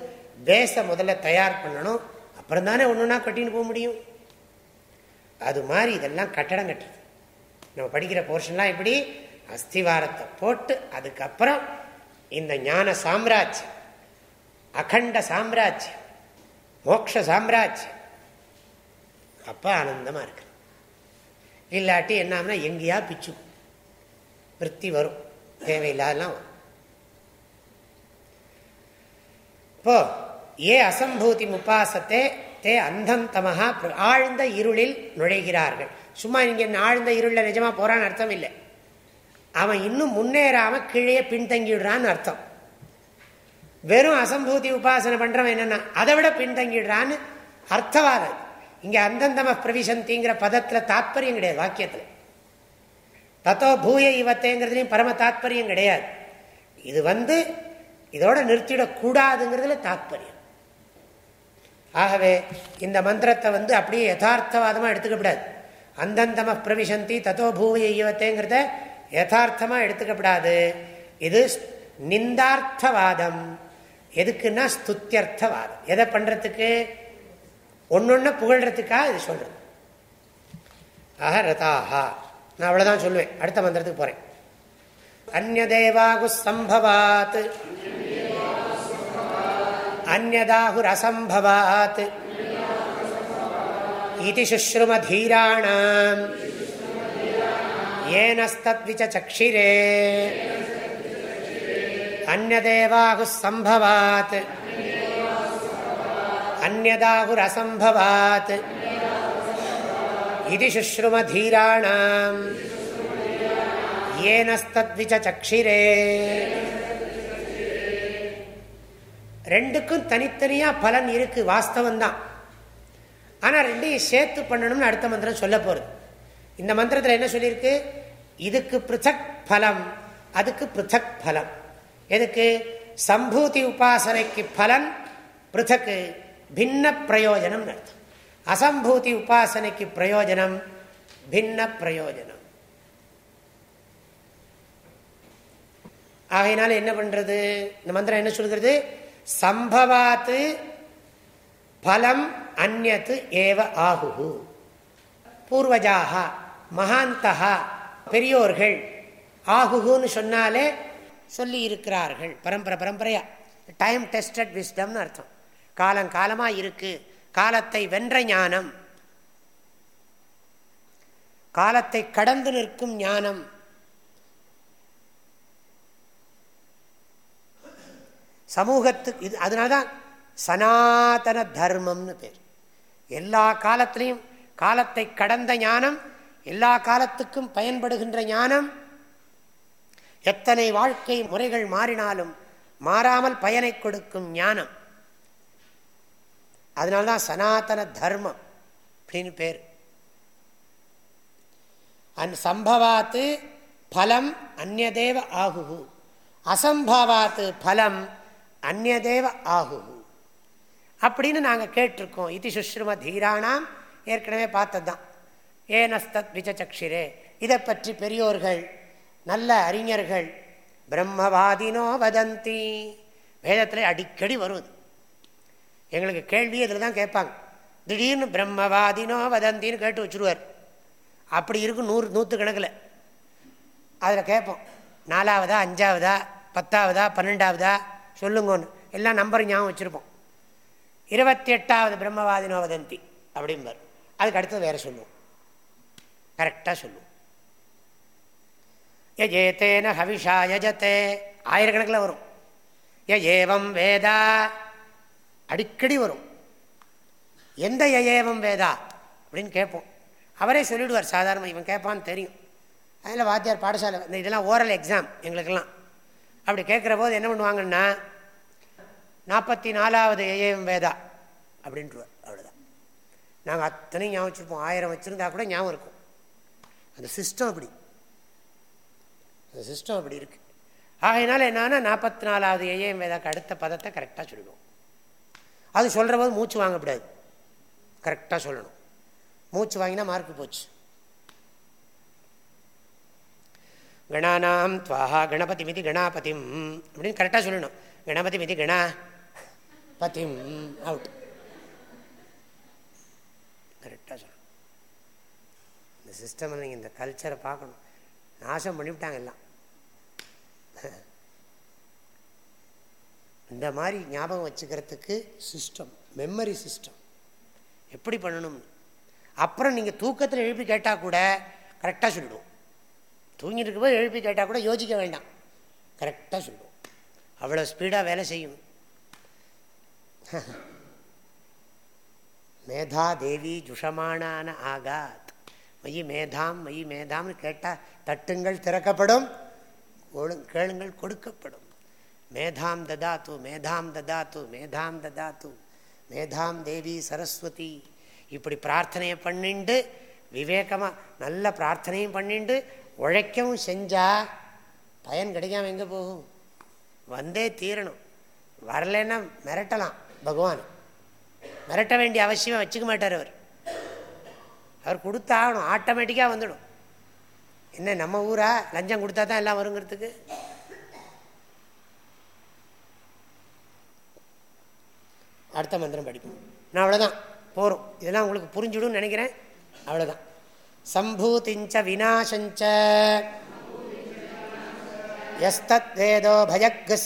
பேஸை முதல்ல தயார் பண்ணணும். அப்புறம் தானே ஒன்றுனா கட்டின்னு போக முடியும். அது மாதிரி இதெல்லாம் கட்டடம் கட்டுறது. நம்ம படிக்கிற போர்ஷன்லாம் இப்படி அஸ்திவாரத்தை போட்டு அதுக்கப்புறம் இந்த ஞான சாம்ராஜ்யம் அகண்ட சாம்ராஜ்யம் மோக்ஷ சாம்ராஜ்யம். அப்போ ஆனந்தமாக இருக்கு. இல்லாட்டி என்ன எங்கேயா பிச்சு விற்பி வரும். தேவையில்லாதெல்லாம் இப்போ ஏ அசம்பூதி முப்பாசத்தை தே அந்தம் தமஹா ஆழ்ந்த இருளில் நுழைகிறார்கள். சும்மா இங்கே ஆழ்ந்த இருளில் நிஜமா போறான்னு அர்த்தம் இல்லை அவன் இன்னும் முன்னேறாம கீழே பின்தங்கிடுறான்னு அர்த்தம். வெறும் அசம்பூதி உபாசனை பண்றவன் என்னன்னா அதை விட பின்தங்கிடுறான்னு அர்த்தவாதம். இங்க அந்தந்தம பிரவிசந்திங்கிற பதத்துல தாத்பரியம் கிடையாது வாக்கியத்துல. தத்தோ பூய இவத்தைங்கிறதுலையும் பரம தாத்பரியம் கிடையாது. இது வந்து இதோட நிறுத்திடக்கூடாதுங்கிறதுல தாத்பரியம். ஆகவே இந்த மந்திரத்தை வந்து அப்படியே யதார்த்தவாதமாக எடுத்துக்கப்படாது அந்தந்தம பிரவிசந்தி தத்தோ பூய ஈவத்தேங்கிறத யதார்த்தமாக எடுத்துக்கப்படாது இது நிந்தார்த்தவாதம். எதுக்குன்னா ஸ்துத்தியர்த்தவாதம் எதை பண்ணுறதுக்கு ஒன்னொன்னு புகழ்றதுக்காக இது சொல்றது. ஆஹ ரதாஹா நான் அவ்வளவுதான் சொல்லுவேன். அடுத்த மந்திரத்துக்கு போறேன். அந்நதேவாகு சம்பவாத். அந்நதாகுர் அசம்பவாத் இது சுஷ்ருமதீராணாம் ஏனஸ்தத்விச்ச சக்ஷிரே. அந்நதேவாகு சம்பவாத். இது சுஷ்ருமதீராணாம் ஏனஸ்தத்விச்சக்ஷிரே ரெண்டுக்கும் தனித்தனியாக பலன் இருக்கு வாஸ்தவம் தான் ஆனால் ரெண்டையும் சேர்த்து பண்ணணும்னு அடுத்த மந்திரம் சொல்ல போகிறது இந்த மந்திரத்தில் என்ன சொல்லியிருக்கு? இதுக்கு பிருத்தக் பலம் அதுக்கு பிருத்தக் பலம். எதுக்கு? சம்பூதி உபாசனைக்கு பலன் பிருத்தக்கு பின்ன பிரயோஜனம் நடத்தும் அசம்பூதி உபாசனைக்கு பிரயோஜனம் பின்ன பிரயோஜனம். ஆகையினால என்ன பண்றது? இந்த மந்திரம் என்ன சொல்கிறது? சம்பவாத்து பலம் அந்நத்து ஏவ ஆகு பூர்வஜாக மகாந்தகா பெரியோர்கள் ஆகுகுன்னு சொன்னாலே சொல்லி இருக்கிறார்கள் பரம்பரை பரம்பரையா. டைம் டெஸ்டட் விஸ்டம்னு அர்த்தம். காலங்காலமா இருக்கு. காலத்தை வென்ற ஞானம். காலத்தை கடந்து நிற்கும் ஞானம். சமூகத்துக்கு இது அதனால்தான் சனாதன தர்மம்னு பேர். எல்லா காலத்திலையும் காலத்தை கடந்த ஞானம் எல்லா காலத்துக்கும் பயன்படுகின்ற ஞானம். எத்தனை வாழ்க்கை முறைகள் மாறினாலும் மாறாமல் பயனை கொடுக்கும் ஞானம். அதனால்தான் சனாதன தர்மம் அப்படின்னு பேர். அந் சம்பவாத்து பலம் அந்நதேவ ஆகு அசம்பவாத்து பலம் அந்நதேவ ஆகு அப்படின்னு நாங்கள் கேட்டிருக்கோம். இது சுஷ்ரும தீரானாம் ஏற்கனவே பார்த்தது தான் ஏனஸ்தத் விஜச்சக்ஷிரே. இதை பற்றி பெரியோர்கள் நல்ல அறிஞர்கள் பிரம்மவாதினோ வதந்தி. வேதத்தில் அடிக்கடி வருவது. எங்களுக்கு கேள்வி இதில் தான் கேட்பாங்க. திடீர்னு பிரம்மவாதினோ வதந்தின்னு கேட்டு வச்சுருவார். அப்படி இருக்கும் நூறு நூற்று கணக்கில். அதில் கேட்போம். நாலாவதா அஞ்சாவதா பத்தாவதா பன்னெண்டாவதா? சொல்லுங்கன்னு. எல்லாம் நம்பர் ஞாபகம் வச்சுருப்போம். இருபத்தி எட்டாவது பிரம்மவாதினோ வதந்தி அப்படிம்பார். அதுக்கு அடுத்தது வேறு சொல்லுவோம். கரெக்டாக சொல்லுவோம். யஜேத்தேன ஹவிஷா யஜத்தே. ஆயிரக்கணக்கில் வரும். ய ஏவம் வேதா அடிக்கடி வரும். எந்த ஏவம் வேதா? அப்படின்னு கேட்போம். அவரே சொல்லிவிடுவார் சாதாரண இவன் கேட்பான்னு தெரியும். அதில் வாத்தியார் பாடசாலை இந்த இதெல்லாம் ஓரல் எக்ஸாம் எங்களுக்கெல்லாம். அப்படி கேட்குற போது என்ன பண்ணுவாங்கன்னா நாற்பத்தி நாலாவது ஏஎம் வேதா? அப்படின்ட்டுருவார் அவ்வளோதான் நாங்கள் அத்தனையும் ஞாபகம் வச்சுருப்போம். ஆயிரம் வச்சுருந்தா கூட ஞாபகம் இருக்கும். அந்த சிஸ்டம் அப்படி. அந்த சிஸ்டம் அப்படி இருக்குது ஆகையினால என்னன்னா நாற்பத்தி நாலாவது ஏஎம் வேதாக்கு அடுத்த பதத்தை கரெக்டாக சொல்லிடுவோம். அது சொல்கிற போது மூச்சு வாங்கக்கூடாது கரெக்டாக சொல்லணும். மூச்சு வாங்கினா மார்க்கு போச்சு. கணானாம் துவாஹா கணபதி மிதி கணாபதிம் அப்படின்னு கரெக்டாக சொல்லணும். கணபதி மிதி கணா பதிம் அவுட் கரெக்டாக சொல்லணும். இந்த சிஸ்டம் நீங்கள் இந்த கல்ச்சரை பார்க்கணும். நாசம் பண்ணிவிட்டாங்க எல்லாம். இந்த மாதிரி ஞாபகம் வச்சுக்கிறதுக்கு சிஸ்டம் மெமரி சிஸ்டம் எப்படி பண்ணணும்? அப்புறம் நீங்கள் தூக்கத்தில் எழுப்பி கேட்டால் கூட கரெக்டாக சொல்லிடுவோம். தூங்கிட்டு இருக்கும்போது எழுப்பி கேட்டால் கூட யோசிக்க வேண்டாம். கரெக்டாக சொல்லுவோம் அவ்வளோ ஸ்பீடாக வேலை செய்யும். <laughs> மேதா தேவி ஜுஷமானான ஆகாத். மயி மேதாம் மயி மேதாம்னு கேட்டால் தட்டுங்கள் திறக்கப்படும் கேளுங்கள் கொடுக்கப்படும். மேதாம் ததாத்து மேதாம் ததாத்து மேதாம் ததாத்து மேதாம் தேவி சரஸ்வதி. இப்படி பிரார்த்தனையை பண்ணிண்டு விவேகமாக நல்ல பிரார்த்தனையும் பண்ணிண்டு உழைக்கவும் செஞ்சால் பயன் கிடைக்காம எங்கே போகும்? வந்தே தீரணும். வரலன்னா மிரட்டலாம் பகவான். மிரட்ட வேண்டிய அவசியமாக வச்சுக்க மாட்டார் அவர். அவர் கொடுத்தாகணும் ஆட்டோமேட்டிக்காக வந்துடும். என்ன நம்ம ஊரா? லஞ்சம் கொடுத்தா தான் எல்லாம் வருங்கிறதுக்கு? அடுத்த மந்திரம் படிப்போம். நான் அவ்வளோதான் போகிறோம் இதெல்லாம் உங்களுக்கு புரிஞ்சுடும் நினைக்கிறேன். அவ்வளோதான் சம்பூதிஞ்ச விநாசஞ்ச. எஸ்தத்வேதோ பயக்கு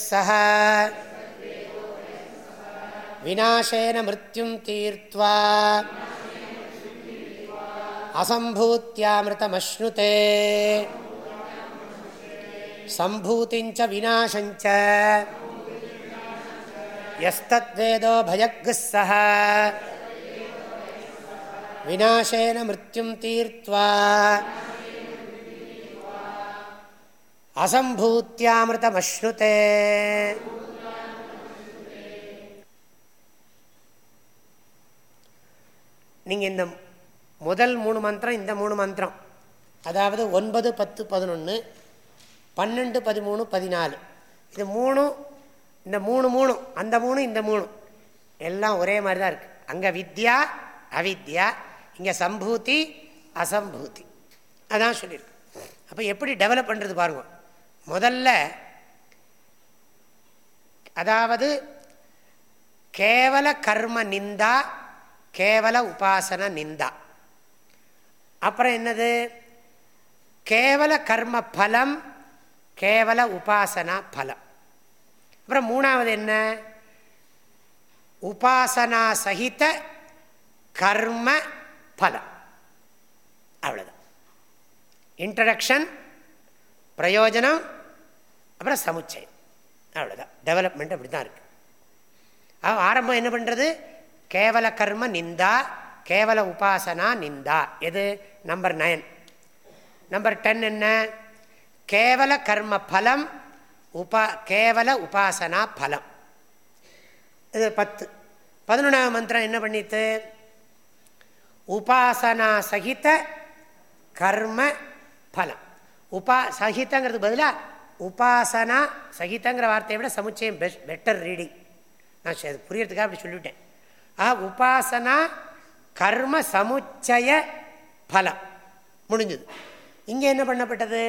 விநாசேன மிருத்யும் தீர்த்வா. அசம்பூத்தியாமிருதமஸ்னுதே சம்பூதிஞ்ச விநாசஞ்ச. எஸ்தத்வேதோ பயக்ஸஹ விநாசேன மிருத்யும் தீர்த்வா அசம்பூத்தியாமிருதமஸ்ருதே நீங்கள் இந்த முதல் மூணு மந்திரம் இந்த மூணு மந்திரம் அதாவது ஒன்பது பத்து பதினொன்று பன்னெண்டு பதிமூணு பதினாலு இது மூணும் இந்த மூணு மூணு அந்த மூணு இந்த மூணு எல்லாம் ஒரே மாதிரி தான் இருக்குது அங்கே வித்யா அவித்யா இங்கே சம்பூதி அசம்பூதி. அதான் சொல்லியிருக்கு. அப்போ எப்படி டெவலப் பண்ணுறது பாருங்க. முதல்ல அதாவது கேவல கர்ம நிந்தா கேவல உபாசன நிந்தா. அப்புறம் என்னது? கேவல கர்ம பலம் கேவல உபாசனா பலம். அப்புறம் மூணாவது என்ன? உபாசனா சகித கர்ம பலம். அவ்வளோதான் இன்ட்ரடக்ஷன் பிரயோஜனம் அப்புறம் சமுச்சயம். அவ்வளோதான் டெவலப்மெண்ட் அப்படி தான் இருக்கு ஆரம்பம் என்ன பண்ணுறது கேவல கர்ம நிந்தா கேவல உபாசனா நிந்தா. எது? நம்பர் நயன் நம்பர் டென் என்ன? கேவல கர்ம பலம் உபா கேவல உபாசனா பலம். இது பத்து. பதினொன்றாவது மந்திரம் என்ன பண்ணித்து உபாசனா சகித கர்ம பலம். உபா சகிதங்கிறது பதிலாக உபாசனா சகிதங்கிற வார்த்தையை விட சமுச்சயம் பெஸ்ட் பெட்டர் ரீடிங் நான் புரியறதுக்காக அப்படி சொல்லிவிட்டேன். ஆ உபாசனா கர்ம சமுச்சய பலம். முடிஞ்சது. இங்கே என்ன பண்ணப்பட்டது?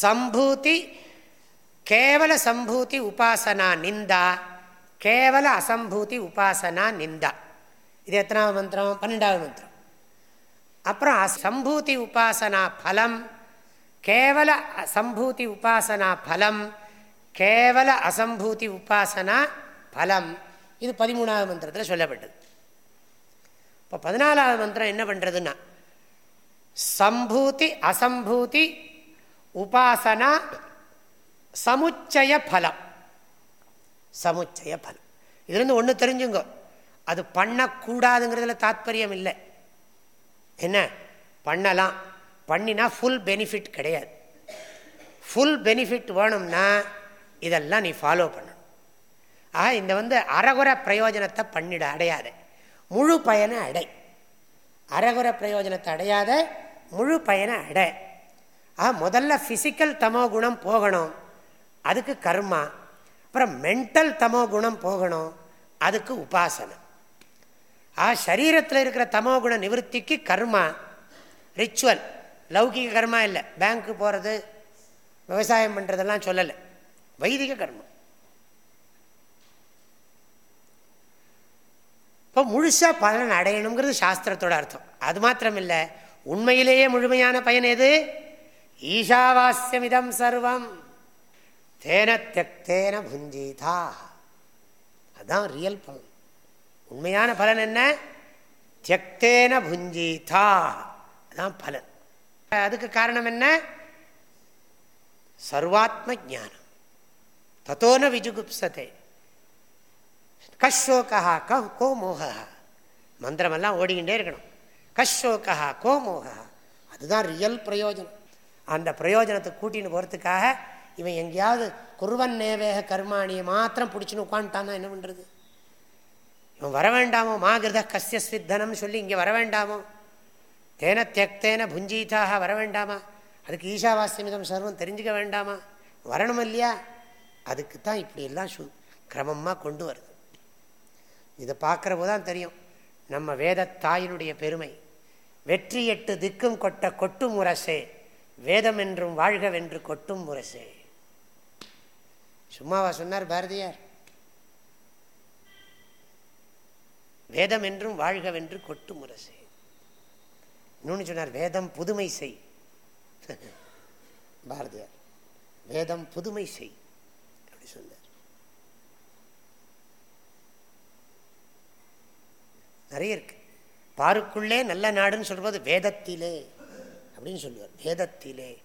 சம்பூதி கேவல சம்பூதி உபாசனா நிந்தா கேவல அசம்பூதி உபாசனா நிந்தா. இது எத்தனாவது மந்திரம்? பன்னெண்டாவது மந்திரம். அப்புறம் சம்பூதி உபாசனா பலம் கேவல சம்பூதி உபாசனா பலம் கேவல அசம்பூதி உபாசனா பலம். இது பதிமூணாவது மந்திரத்தில் சொல்லப்பட்டது. இப்போ பதினாலாவது மந்திரம் என்ன பண்ணுறதுன்னா சம்பூதி அசம்பூதி உபாசனா சமுச்சய பலம். சமுச்சய பலம். இதுலேருந்து ஒன்று தெரிஞ்சுங்க. அது பண்ணக்கூடாதுங்கிறதுல தாத்பரியம் இல்லை. என்ன? பண்ணலாம். பண்ணினா ஃபுல் பெனிஃபிட் கிடையாது. ஃபுல் பெனிஃபிட் வேணும்னா இதெல்லாம் நீ ஃபாலோ பண்ணணும். ஆக இந்த வந்து அறகுறை பிரயோஜனத்தை பண்ணிட அடையாத. முழு பயனை அடை. அறகுறை பிரயோஜனத்தை அடையாத முழு பயனை அடை. ஆ முதல்ல ஃபிசிக்கல் தமோ குணம் போகணும். அதுக்கு கர்மா. அப்புறம் மென்டல் தமோ குணம் போகணும். அதுக்கு உபாசனை. ஆ சரீரத்தில் இருக்கிற தமோ குண நிவர்த்திக்கு கர்மா. ரிச்சுவல் லௌகிக கர்மா இல்லை. பேங்க்கு போகிறது விவசாயம் பண்ணுறதெல்லாம் சொல்லலை. வைதிக கர்மம் இப்போ முழுசாக பலன் அடையணுங்கிறது சாஸ்திரத்தோட அர்த்தம். அது மாத்திரம் இல்லை உண்மையிலேயே முழுமையான பயன் எது? ஈஷாவாஸ்யமிதம் சர்வம். தேன தேன புஞ்சீதா. அதுதான் ரியல் பலன். உண்மையான பலன் என்ன? தியக்தேன புஞ்சீதா. அதுதான் பலன். அதுக்கு காரணம் என்ன? சர்வாத்ம ஜானம் தத்தோன விஜுகுப்சத்தை கஷோகா க கோ மோகா மந்திரமெல்லாம் ஓடிக்கிட்டே இருக்கணும். கஷோகா கோ மோகா அதுதான் ரியல் பிரயோஜனம். அந்த பிரயோஜனத்தை கூட்டின்னு போகிறதுக்காக இவன் எங்கேயாவது குருவன் நேவேக கர்மாணியை மாத்திரம் பிடிச்சின்னு உட்காந்துட்டான்னா என்ன பண்ணுறது இவன் வர வேண்டாமோ? மாகிருத கசிய சித்தனம் சொல்லி இங்கே வர வேண்டாமோ? தேன தியக்தேன புஞ்சீதாக வர வேண்டாமா? அதுக்கு ஈஷாவாஸ்யமிதம் சர்வம் தெரிஞ்சுக்க வேண்டாமா? வரணும் இல்லையா? அதுக்கு தான் இப்படி எல்லாம் சு கிரமமாக கொண்டு வருது. இதை பார்க்குற போதான் தெரியும். நம்ம வேத தாயினுடைய பெருமை. வெற்றி எட்டு திக்கும் கொட்ட கொட்டு முரசே. வேதம் என்றும் வாழ்கவென்று கொட்டும் முரசே. சும்மாவா சொன்னார் பாரதியார். வேதம் என்றும் வாழ்கவென்று கொட்டும் முரசே. இன்னொன்று சொன்னார் வேதம் புதுமை செய். <laughs> பாரதியார் வேதம் புதுமை செய். அப்படி சொன்னார். நிறைய இருக்கு. பாருக்குள்ளே நல்ல நாடுன்னு சொல்வது வேதத்திலே அப்படின்னு சொல்லுவார். வேதத்திலே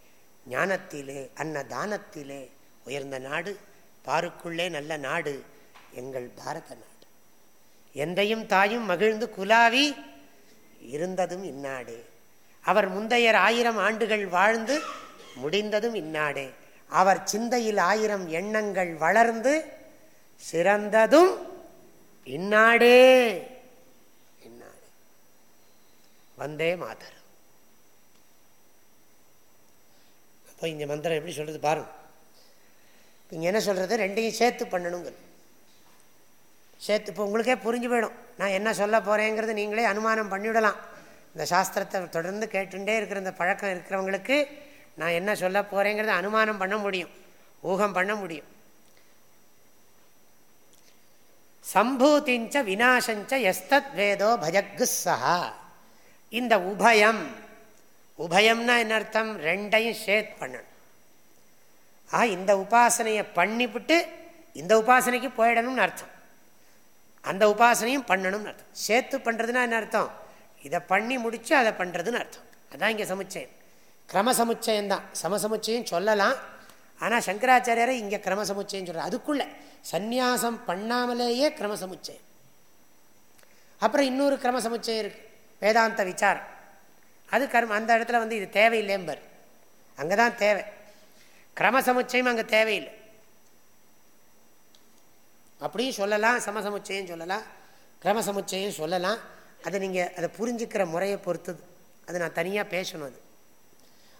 ஞானத்திலே அன்னதானத்திலே உயர்ந்த நாடு பாருக்குள்ளே நல்ல நாடு எங்கள் பாரத நாடு. எந்தையும் தாயும் மகிழ்ந்து குலாவி இருந்ததும் இந்நாடே. அவர் முந்தையர் ஆயிரம் ஆண்டுகள் வாழ்ந்து முடிந்ததும் இந்நாடே. அவர் சிந்தையில் ஆயிரம் எண்ணங்கள் வளர்ந்து சிறந்ததும் இந்நாடே. இந்நாடு. வந்தே மாதர். அப்போ இந்த மந்திரம் எப்படி சொல்கிறது பாருங்க. இங்கே என்ன சொல்கிறது ரெண்டையும் சேர்த்து பண்ணணுங்கிறது சேர்த்து இப்போ உங்களுக்கே புரிஞ்சு போயிடும். நான் என்ன சொல்ல போகிறேங்கிறது நீங்களே அனுமானம் பண்ணிவிடலாம் இந்த சாஸ்திரத்தை தொடர்ந்து கேட்டுட்டே இருக்கிற இந்த பழக்கம் இருக்கிறவங்களுக்கு நான் என்ன சொல்ல போகிறேங்கிறத அனுமானம் பண்ண முடியும். ஊகம் பண்ண முடியும். சம்பூதிஞ்ச விநாசஞ்ச எஸ்தத் வேதோ பஜக்கு சஹா இந்த உபயம் உபயம்னா என்ன அர்த்தம்? ரெண்டையும் சேர்த்து பண்ணணும். ஆ இந்த உபாசனையை பண்ணிவிட்டு இந்த உபாசனைக்கு போயிடணும்னு அர்த்தம். அந்த உபாசனையும் பண்ணணும்னு அர்த்தம். சேர்த்து பண்ணுறதுனா என்ன அர்த்தம்? இதை பண்ணி முடித்து அதை பண்ணுறதுன்னு அர்த்தம். அதான் இங்கே சமுச்சயம். கிரமசமுச்சயம் தான் சமசமுச்சயம் சொல்லலாம். ஆனால் சங்கராச்சாரியரை இங்கே கிரமசமுச்சயம் சொல்கிறார் அதுக்குள்ளே சந்நியாசம் பண்ணாமலேயே கிரமசமுச்சயம் அப்புறம் இன்னொரு கிரமசமுச்சயம் இருக்குது வேதாந்த விசாரம். அது கர்ம அந்த இடத்துல வந்து இது தேவையில்லையம்பர் அங்கே தான் தேவை. கிரமசமுச்சயம் அங்கே தேவையில்லை. அப்படியும் சொல்லலாம் சமசமுச்சயம் சொல்லலாம் கிரமசமுச்சயம் சொல்லலாம். அதை நீங்கள் அதை புரிஞ்சுக்கிற முறையை பொறுத்தது. அது நான் தனியாக பேசணும் அது.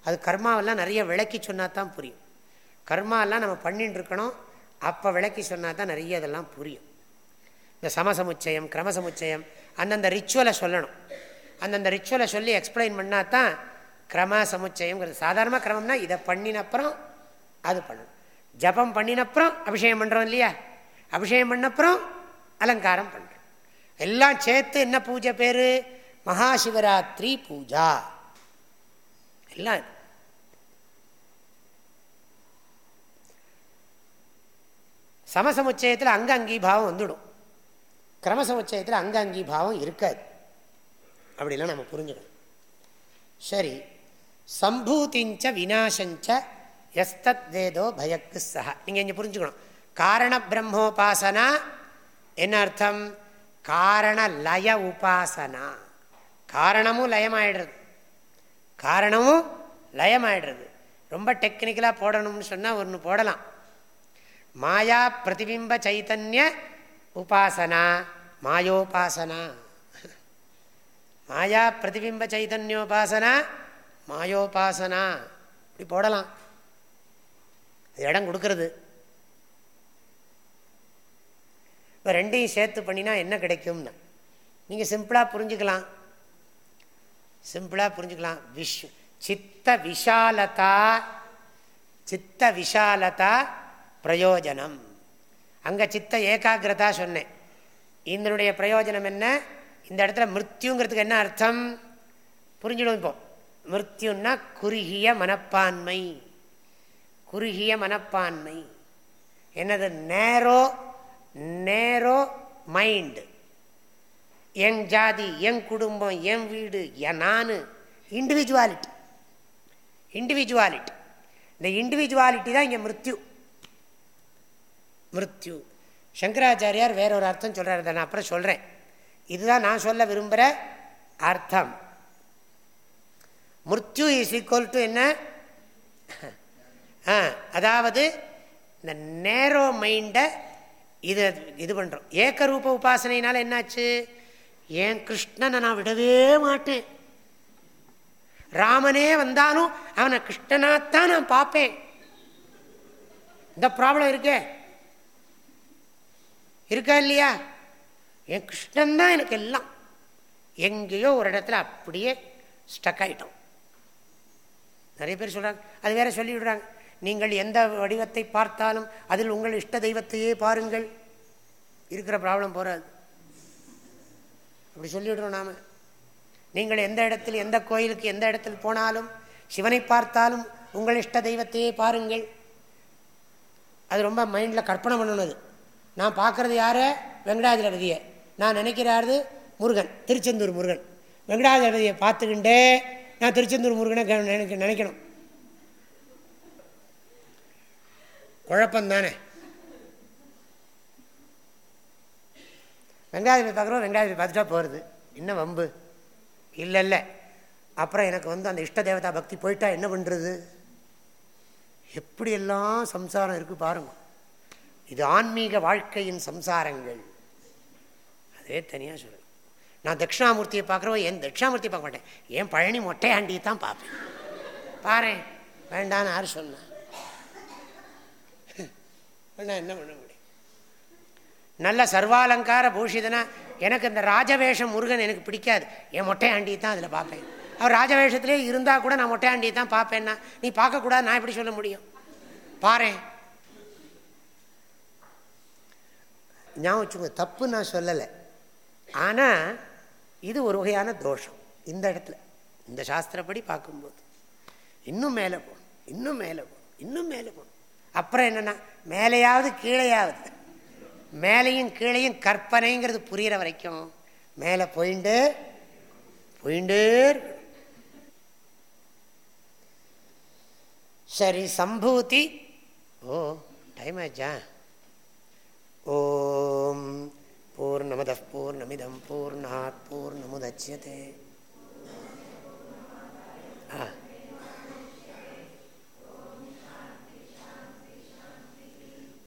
அது கர்மாவெல்லாம் நிறைய விளக்கி சொன்னால் தான் புரியும். கர்மாவெல்லாம் நம்ம பண்ணிட்டு இருக்கணும் அப்போ விளக்கி சொன்னால் தான் நிறைய இதெல்லாம் புரியும். இந்த சமசமுச்சயம் கிரமசமுச்சயம் அந்தந்த ரிச்சுவலை சொல்லணும். அந்தந்த ரிச்சுவலை சொல்லி எக்ஸ்பிளைன் பண்ணால் தான் கிரம சமுச்சயங்கிறது சாதாரணமாக கிரமம்னா இதை பண்ணினப்புறம் அது பண்ணணும் ஜபம் பண்ணினப்புறம் அபிஷேகம் பண்ணுறோம் இல்லையா? அபிஷேகம் பண்ணப்புறம் அலங்காரம் பண்ணுறோம் எல்லாம் சேர்த்து என்ன பூஜை பேர்? மகாசிவராத்திரி பூஜா. எல்லாம் சமசமுச்சயத்தில் அங்க அங்கீபாவம் வந்துடும். கிரமசமுச்சயத்தில் அங்க அங்கீபாவம் இருக்காது. அப்படிலாம் நம்ம புரிஞ்சுக்கணும். சரி சம்பூதிஞ்ச விநாசஞ்ச எஸ்தத் வேதோ பயக்கு சஹா. நீங்கள் இங்கே புரிஞ்சுக்கணும். காரண பிரம்மோபாசனா என்ன அர்த்தம்? காரண லய உபாசனா. காரணமும் லயமாயிடுறது. காரணமும் லயமாயிடுறது. ரொம்ப டெக்னிக்கலாக போடணும்னு சொன்னால் ஒன்று போடலாம். மாயா பிரதிபிம்ப சைத்தன்ய உபாசனா மாயோபாசனா. மாயா பிரதிபிம்ப சைதன்யோபாசனா மாயோபாசனா. இப்படி போடலாம். இடம் கொடுக்கறது. இப்போ ரெண்டையும் சேர்த்து பண்ணினா என்ன கிடைக்கும்னா நீங்கள் சிம்பிளாக புரிஞ்சுக்கலாம். சிம்பிளாக புரிஞ்சுக்கலாம். விஷ் சித்த விஷாலதா சித்த விஷாலதா பிரயோஜனம். அங்கே சித்த ஏகாகிரதா சொன்னேன். இதனுடைய பிரயோஜனம் என்ன? இந்த இடத்துல மிருத்யுங்கிறதுக்கு என்ன அர்த்தம்? புரிஞ்சிடும் இப்போ. மிருத்யுன்னா குறுகிய மனப்பான்மை. குறுகிய மனப்பான்மை. என்னது? நேரோ நேரோ மைண்டு. என் ஜாதி என் குடும்பம் என் வீடு என் நான். இண்டிவிஜுவாலிட்டி. இண்டிவிஜுவாலிட்டி. இந்த இண்டிவிஜுவாலிட்டி தான் இங்கே மிருத்யு. மிருத்யு. சங்கராச்சாரியார் வேற ஒரு அர்த்தம் சொல்கிறார் நான் அப்புறம் சொல்கிறேன் இதுதான் நான் சொல்ல விரும்புகிற அர்த்தம். மிருத்யு இஸ் ஈக்குவல் டு என்ன? அதாவது இந்த நேரோ மைண்டை இது இது பண்ணுறோம் ஏக்கரூப உபாசனையினால் என்னாச்சு? ஏன் கிருஷ்ணனை நான் விடவே மாட்டேன். ராமனே வந்தாலும் அவனை கிருஷ்ணனாத்தான் நான் பார்ப்பேன். இந்த ப்ராப்ளம் இருக்கே. இருக்கா இல்லையா? என் கிருஷ்ணன் தான் எனக்கு எல்லாம். எங்கேயோ ஒரு இடத்துல அப்படியே ஸ்டக் ஆகிட்டோம் நிறைய பேர் சொல்கிறாங்க அது வேற சொல்லிவிடுறாங்க நீங்கள் எந்த வடிவத்தை பார்த்தாலும் அதில் உங்கள் இஷ்ட தெய்வத்தையே பாருங்கள். இருக்கிற ப்ராப்ளம் போகாது அப்படி சொல்லிவிடுறோம் நாம். நீங்கள் எந்த இடத்தில் எந்த கோயிலுக்கு எந்த இடத்தில் போனாலும் சிவனை பார்த்தாலும் உங்கள் இஷ்ட தெய்வத்தையே பாருங்கள். அது ரொம்ப மைண்டில் கற்பனை பண்ணணும் நான் பார்க்குறது யாரே? வெங்கடாஜலபதியை. நான் நினைக்கிறாரு முருகன் திருச்செந்தூர் முருகன். வெங்கடாஜலபதியை பார்த்துக்கிண்டே நான் திருச்செந்தூர் முருகனை நினைக்க நினைக்கணும். குழப்பந்தானே வெங்காயத்தை பார்க்குறோம் வெங்காயத்தை பார்த்துட்டா போகிறது இன்னும் வம்பு? இல்லை இல்லை அப்புறம் எனக்கு வந்து அந்த இஷ்ட தேவதா பக்தி போயிட்டா என்ன பண்ணுறது எப்படியெல்லாம் சம்சாரம் இருக்குது பாருங்க. இது ஆன்மீக வாழ்க்கையின் சம்சாரங்கள். அதே தனியாக சொல்லு. நான் தட்சிணாமூர்த்தியை பார்க்குறவோ என் தட்சிணாமூர்த்தி பார்க்க மாட்டேன். ஏன் பழனி மொட்டையாண்டி தான் பார்ப்பேன். பாரு வேண்டான்னு யார் சொன்னேன் என்ன பண்ண முடியும்? நல்ல சர்வாலங்கார பூஷிதனா எனக்கு இந்த ராஜவேஷம் முருகன் எனக்கு பிடிக்காது. என் மொட்டையாண்டியை தான் அதில் பார்ப்பேன். அவர் ராஜவேஷத்துலேயே இருந்தால் கூட நான் மொட்டையாண்டியை தான் பார்ப்பேன்னா நீ பார்க்கக்கூடாது நான் எப்படி சொல்ல முடியும்? பாரு. ஞாபகம் வச்சுக்கோங்க தப்பு நான் சொல்லலை. ஆனால் இது ஒரு வகையான தோஷம் இந்த இடத்துல. இந்த சாஸ்திரப்படி பார்க்கும்போது. இன்னும் மேலே போகணும் இன்னும் மேலே போகணும் இன்னும் மேலே போகணும் அப்புறம் என்னென்னா மேலேயாவது கீழேயாவது. மேலையும் கீழையும் கற்பனைங்கிறது புரிகிற வரைக்கும் மேலே போயிண்டு போயிண்டே சரி சம்பூதி. ஓ டைம் ஆச்சா? ஓம் பூர்ணமத பூர்ணமிதம் பூர்ணாத் பூர்ணமுதட்சியதே ஆ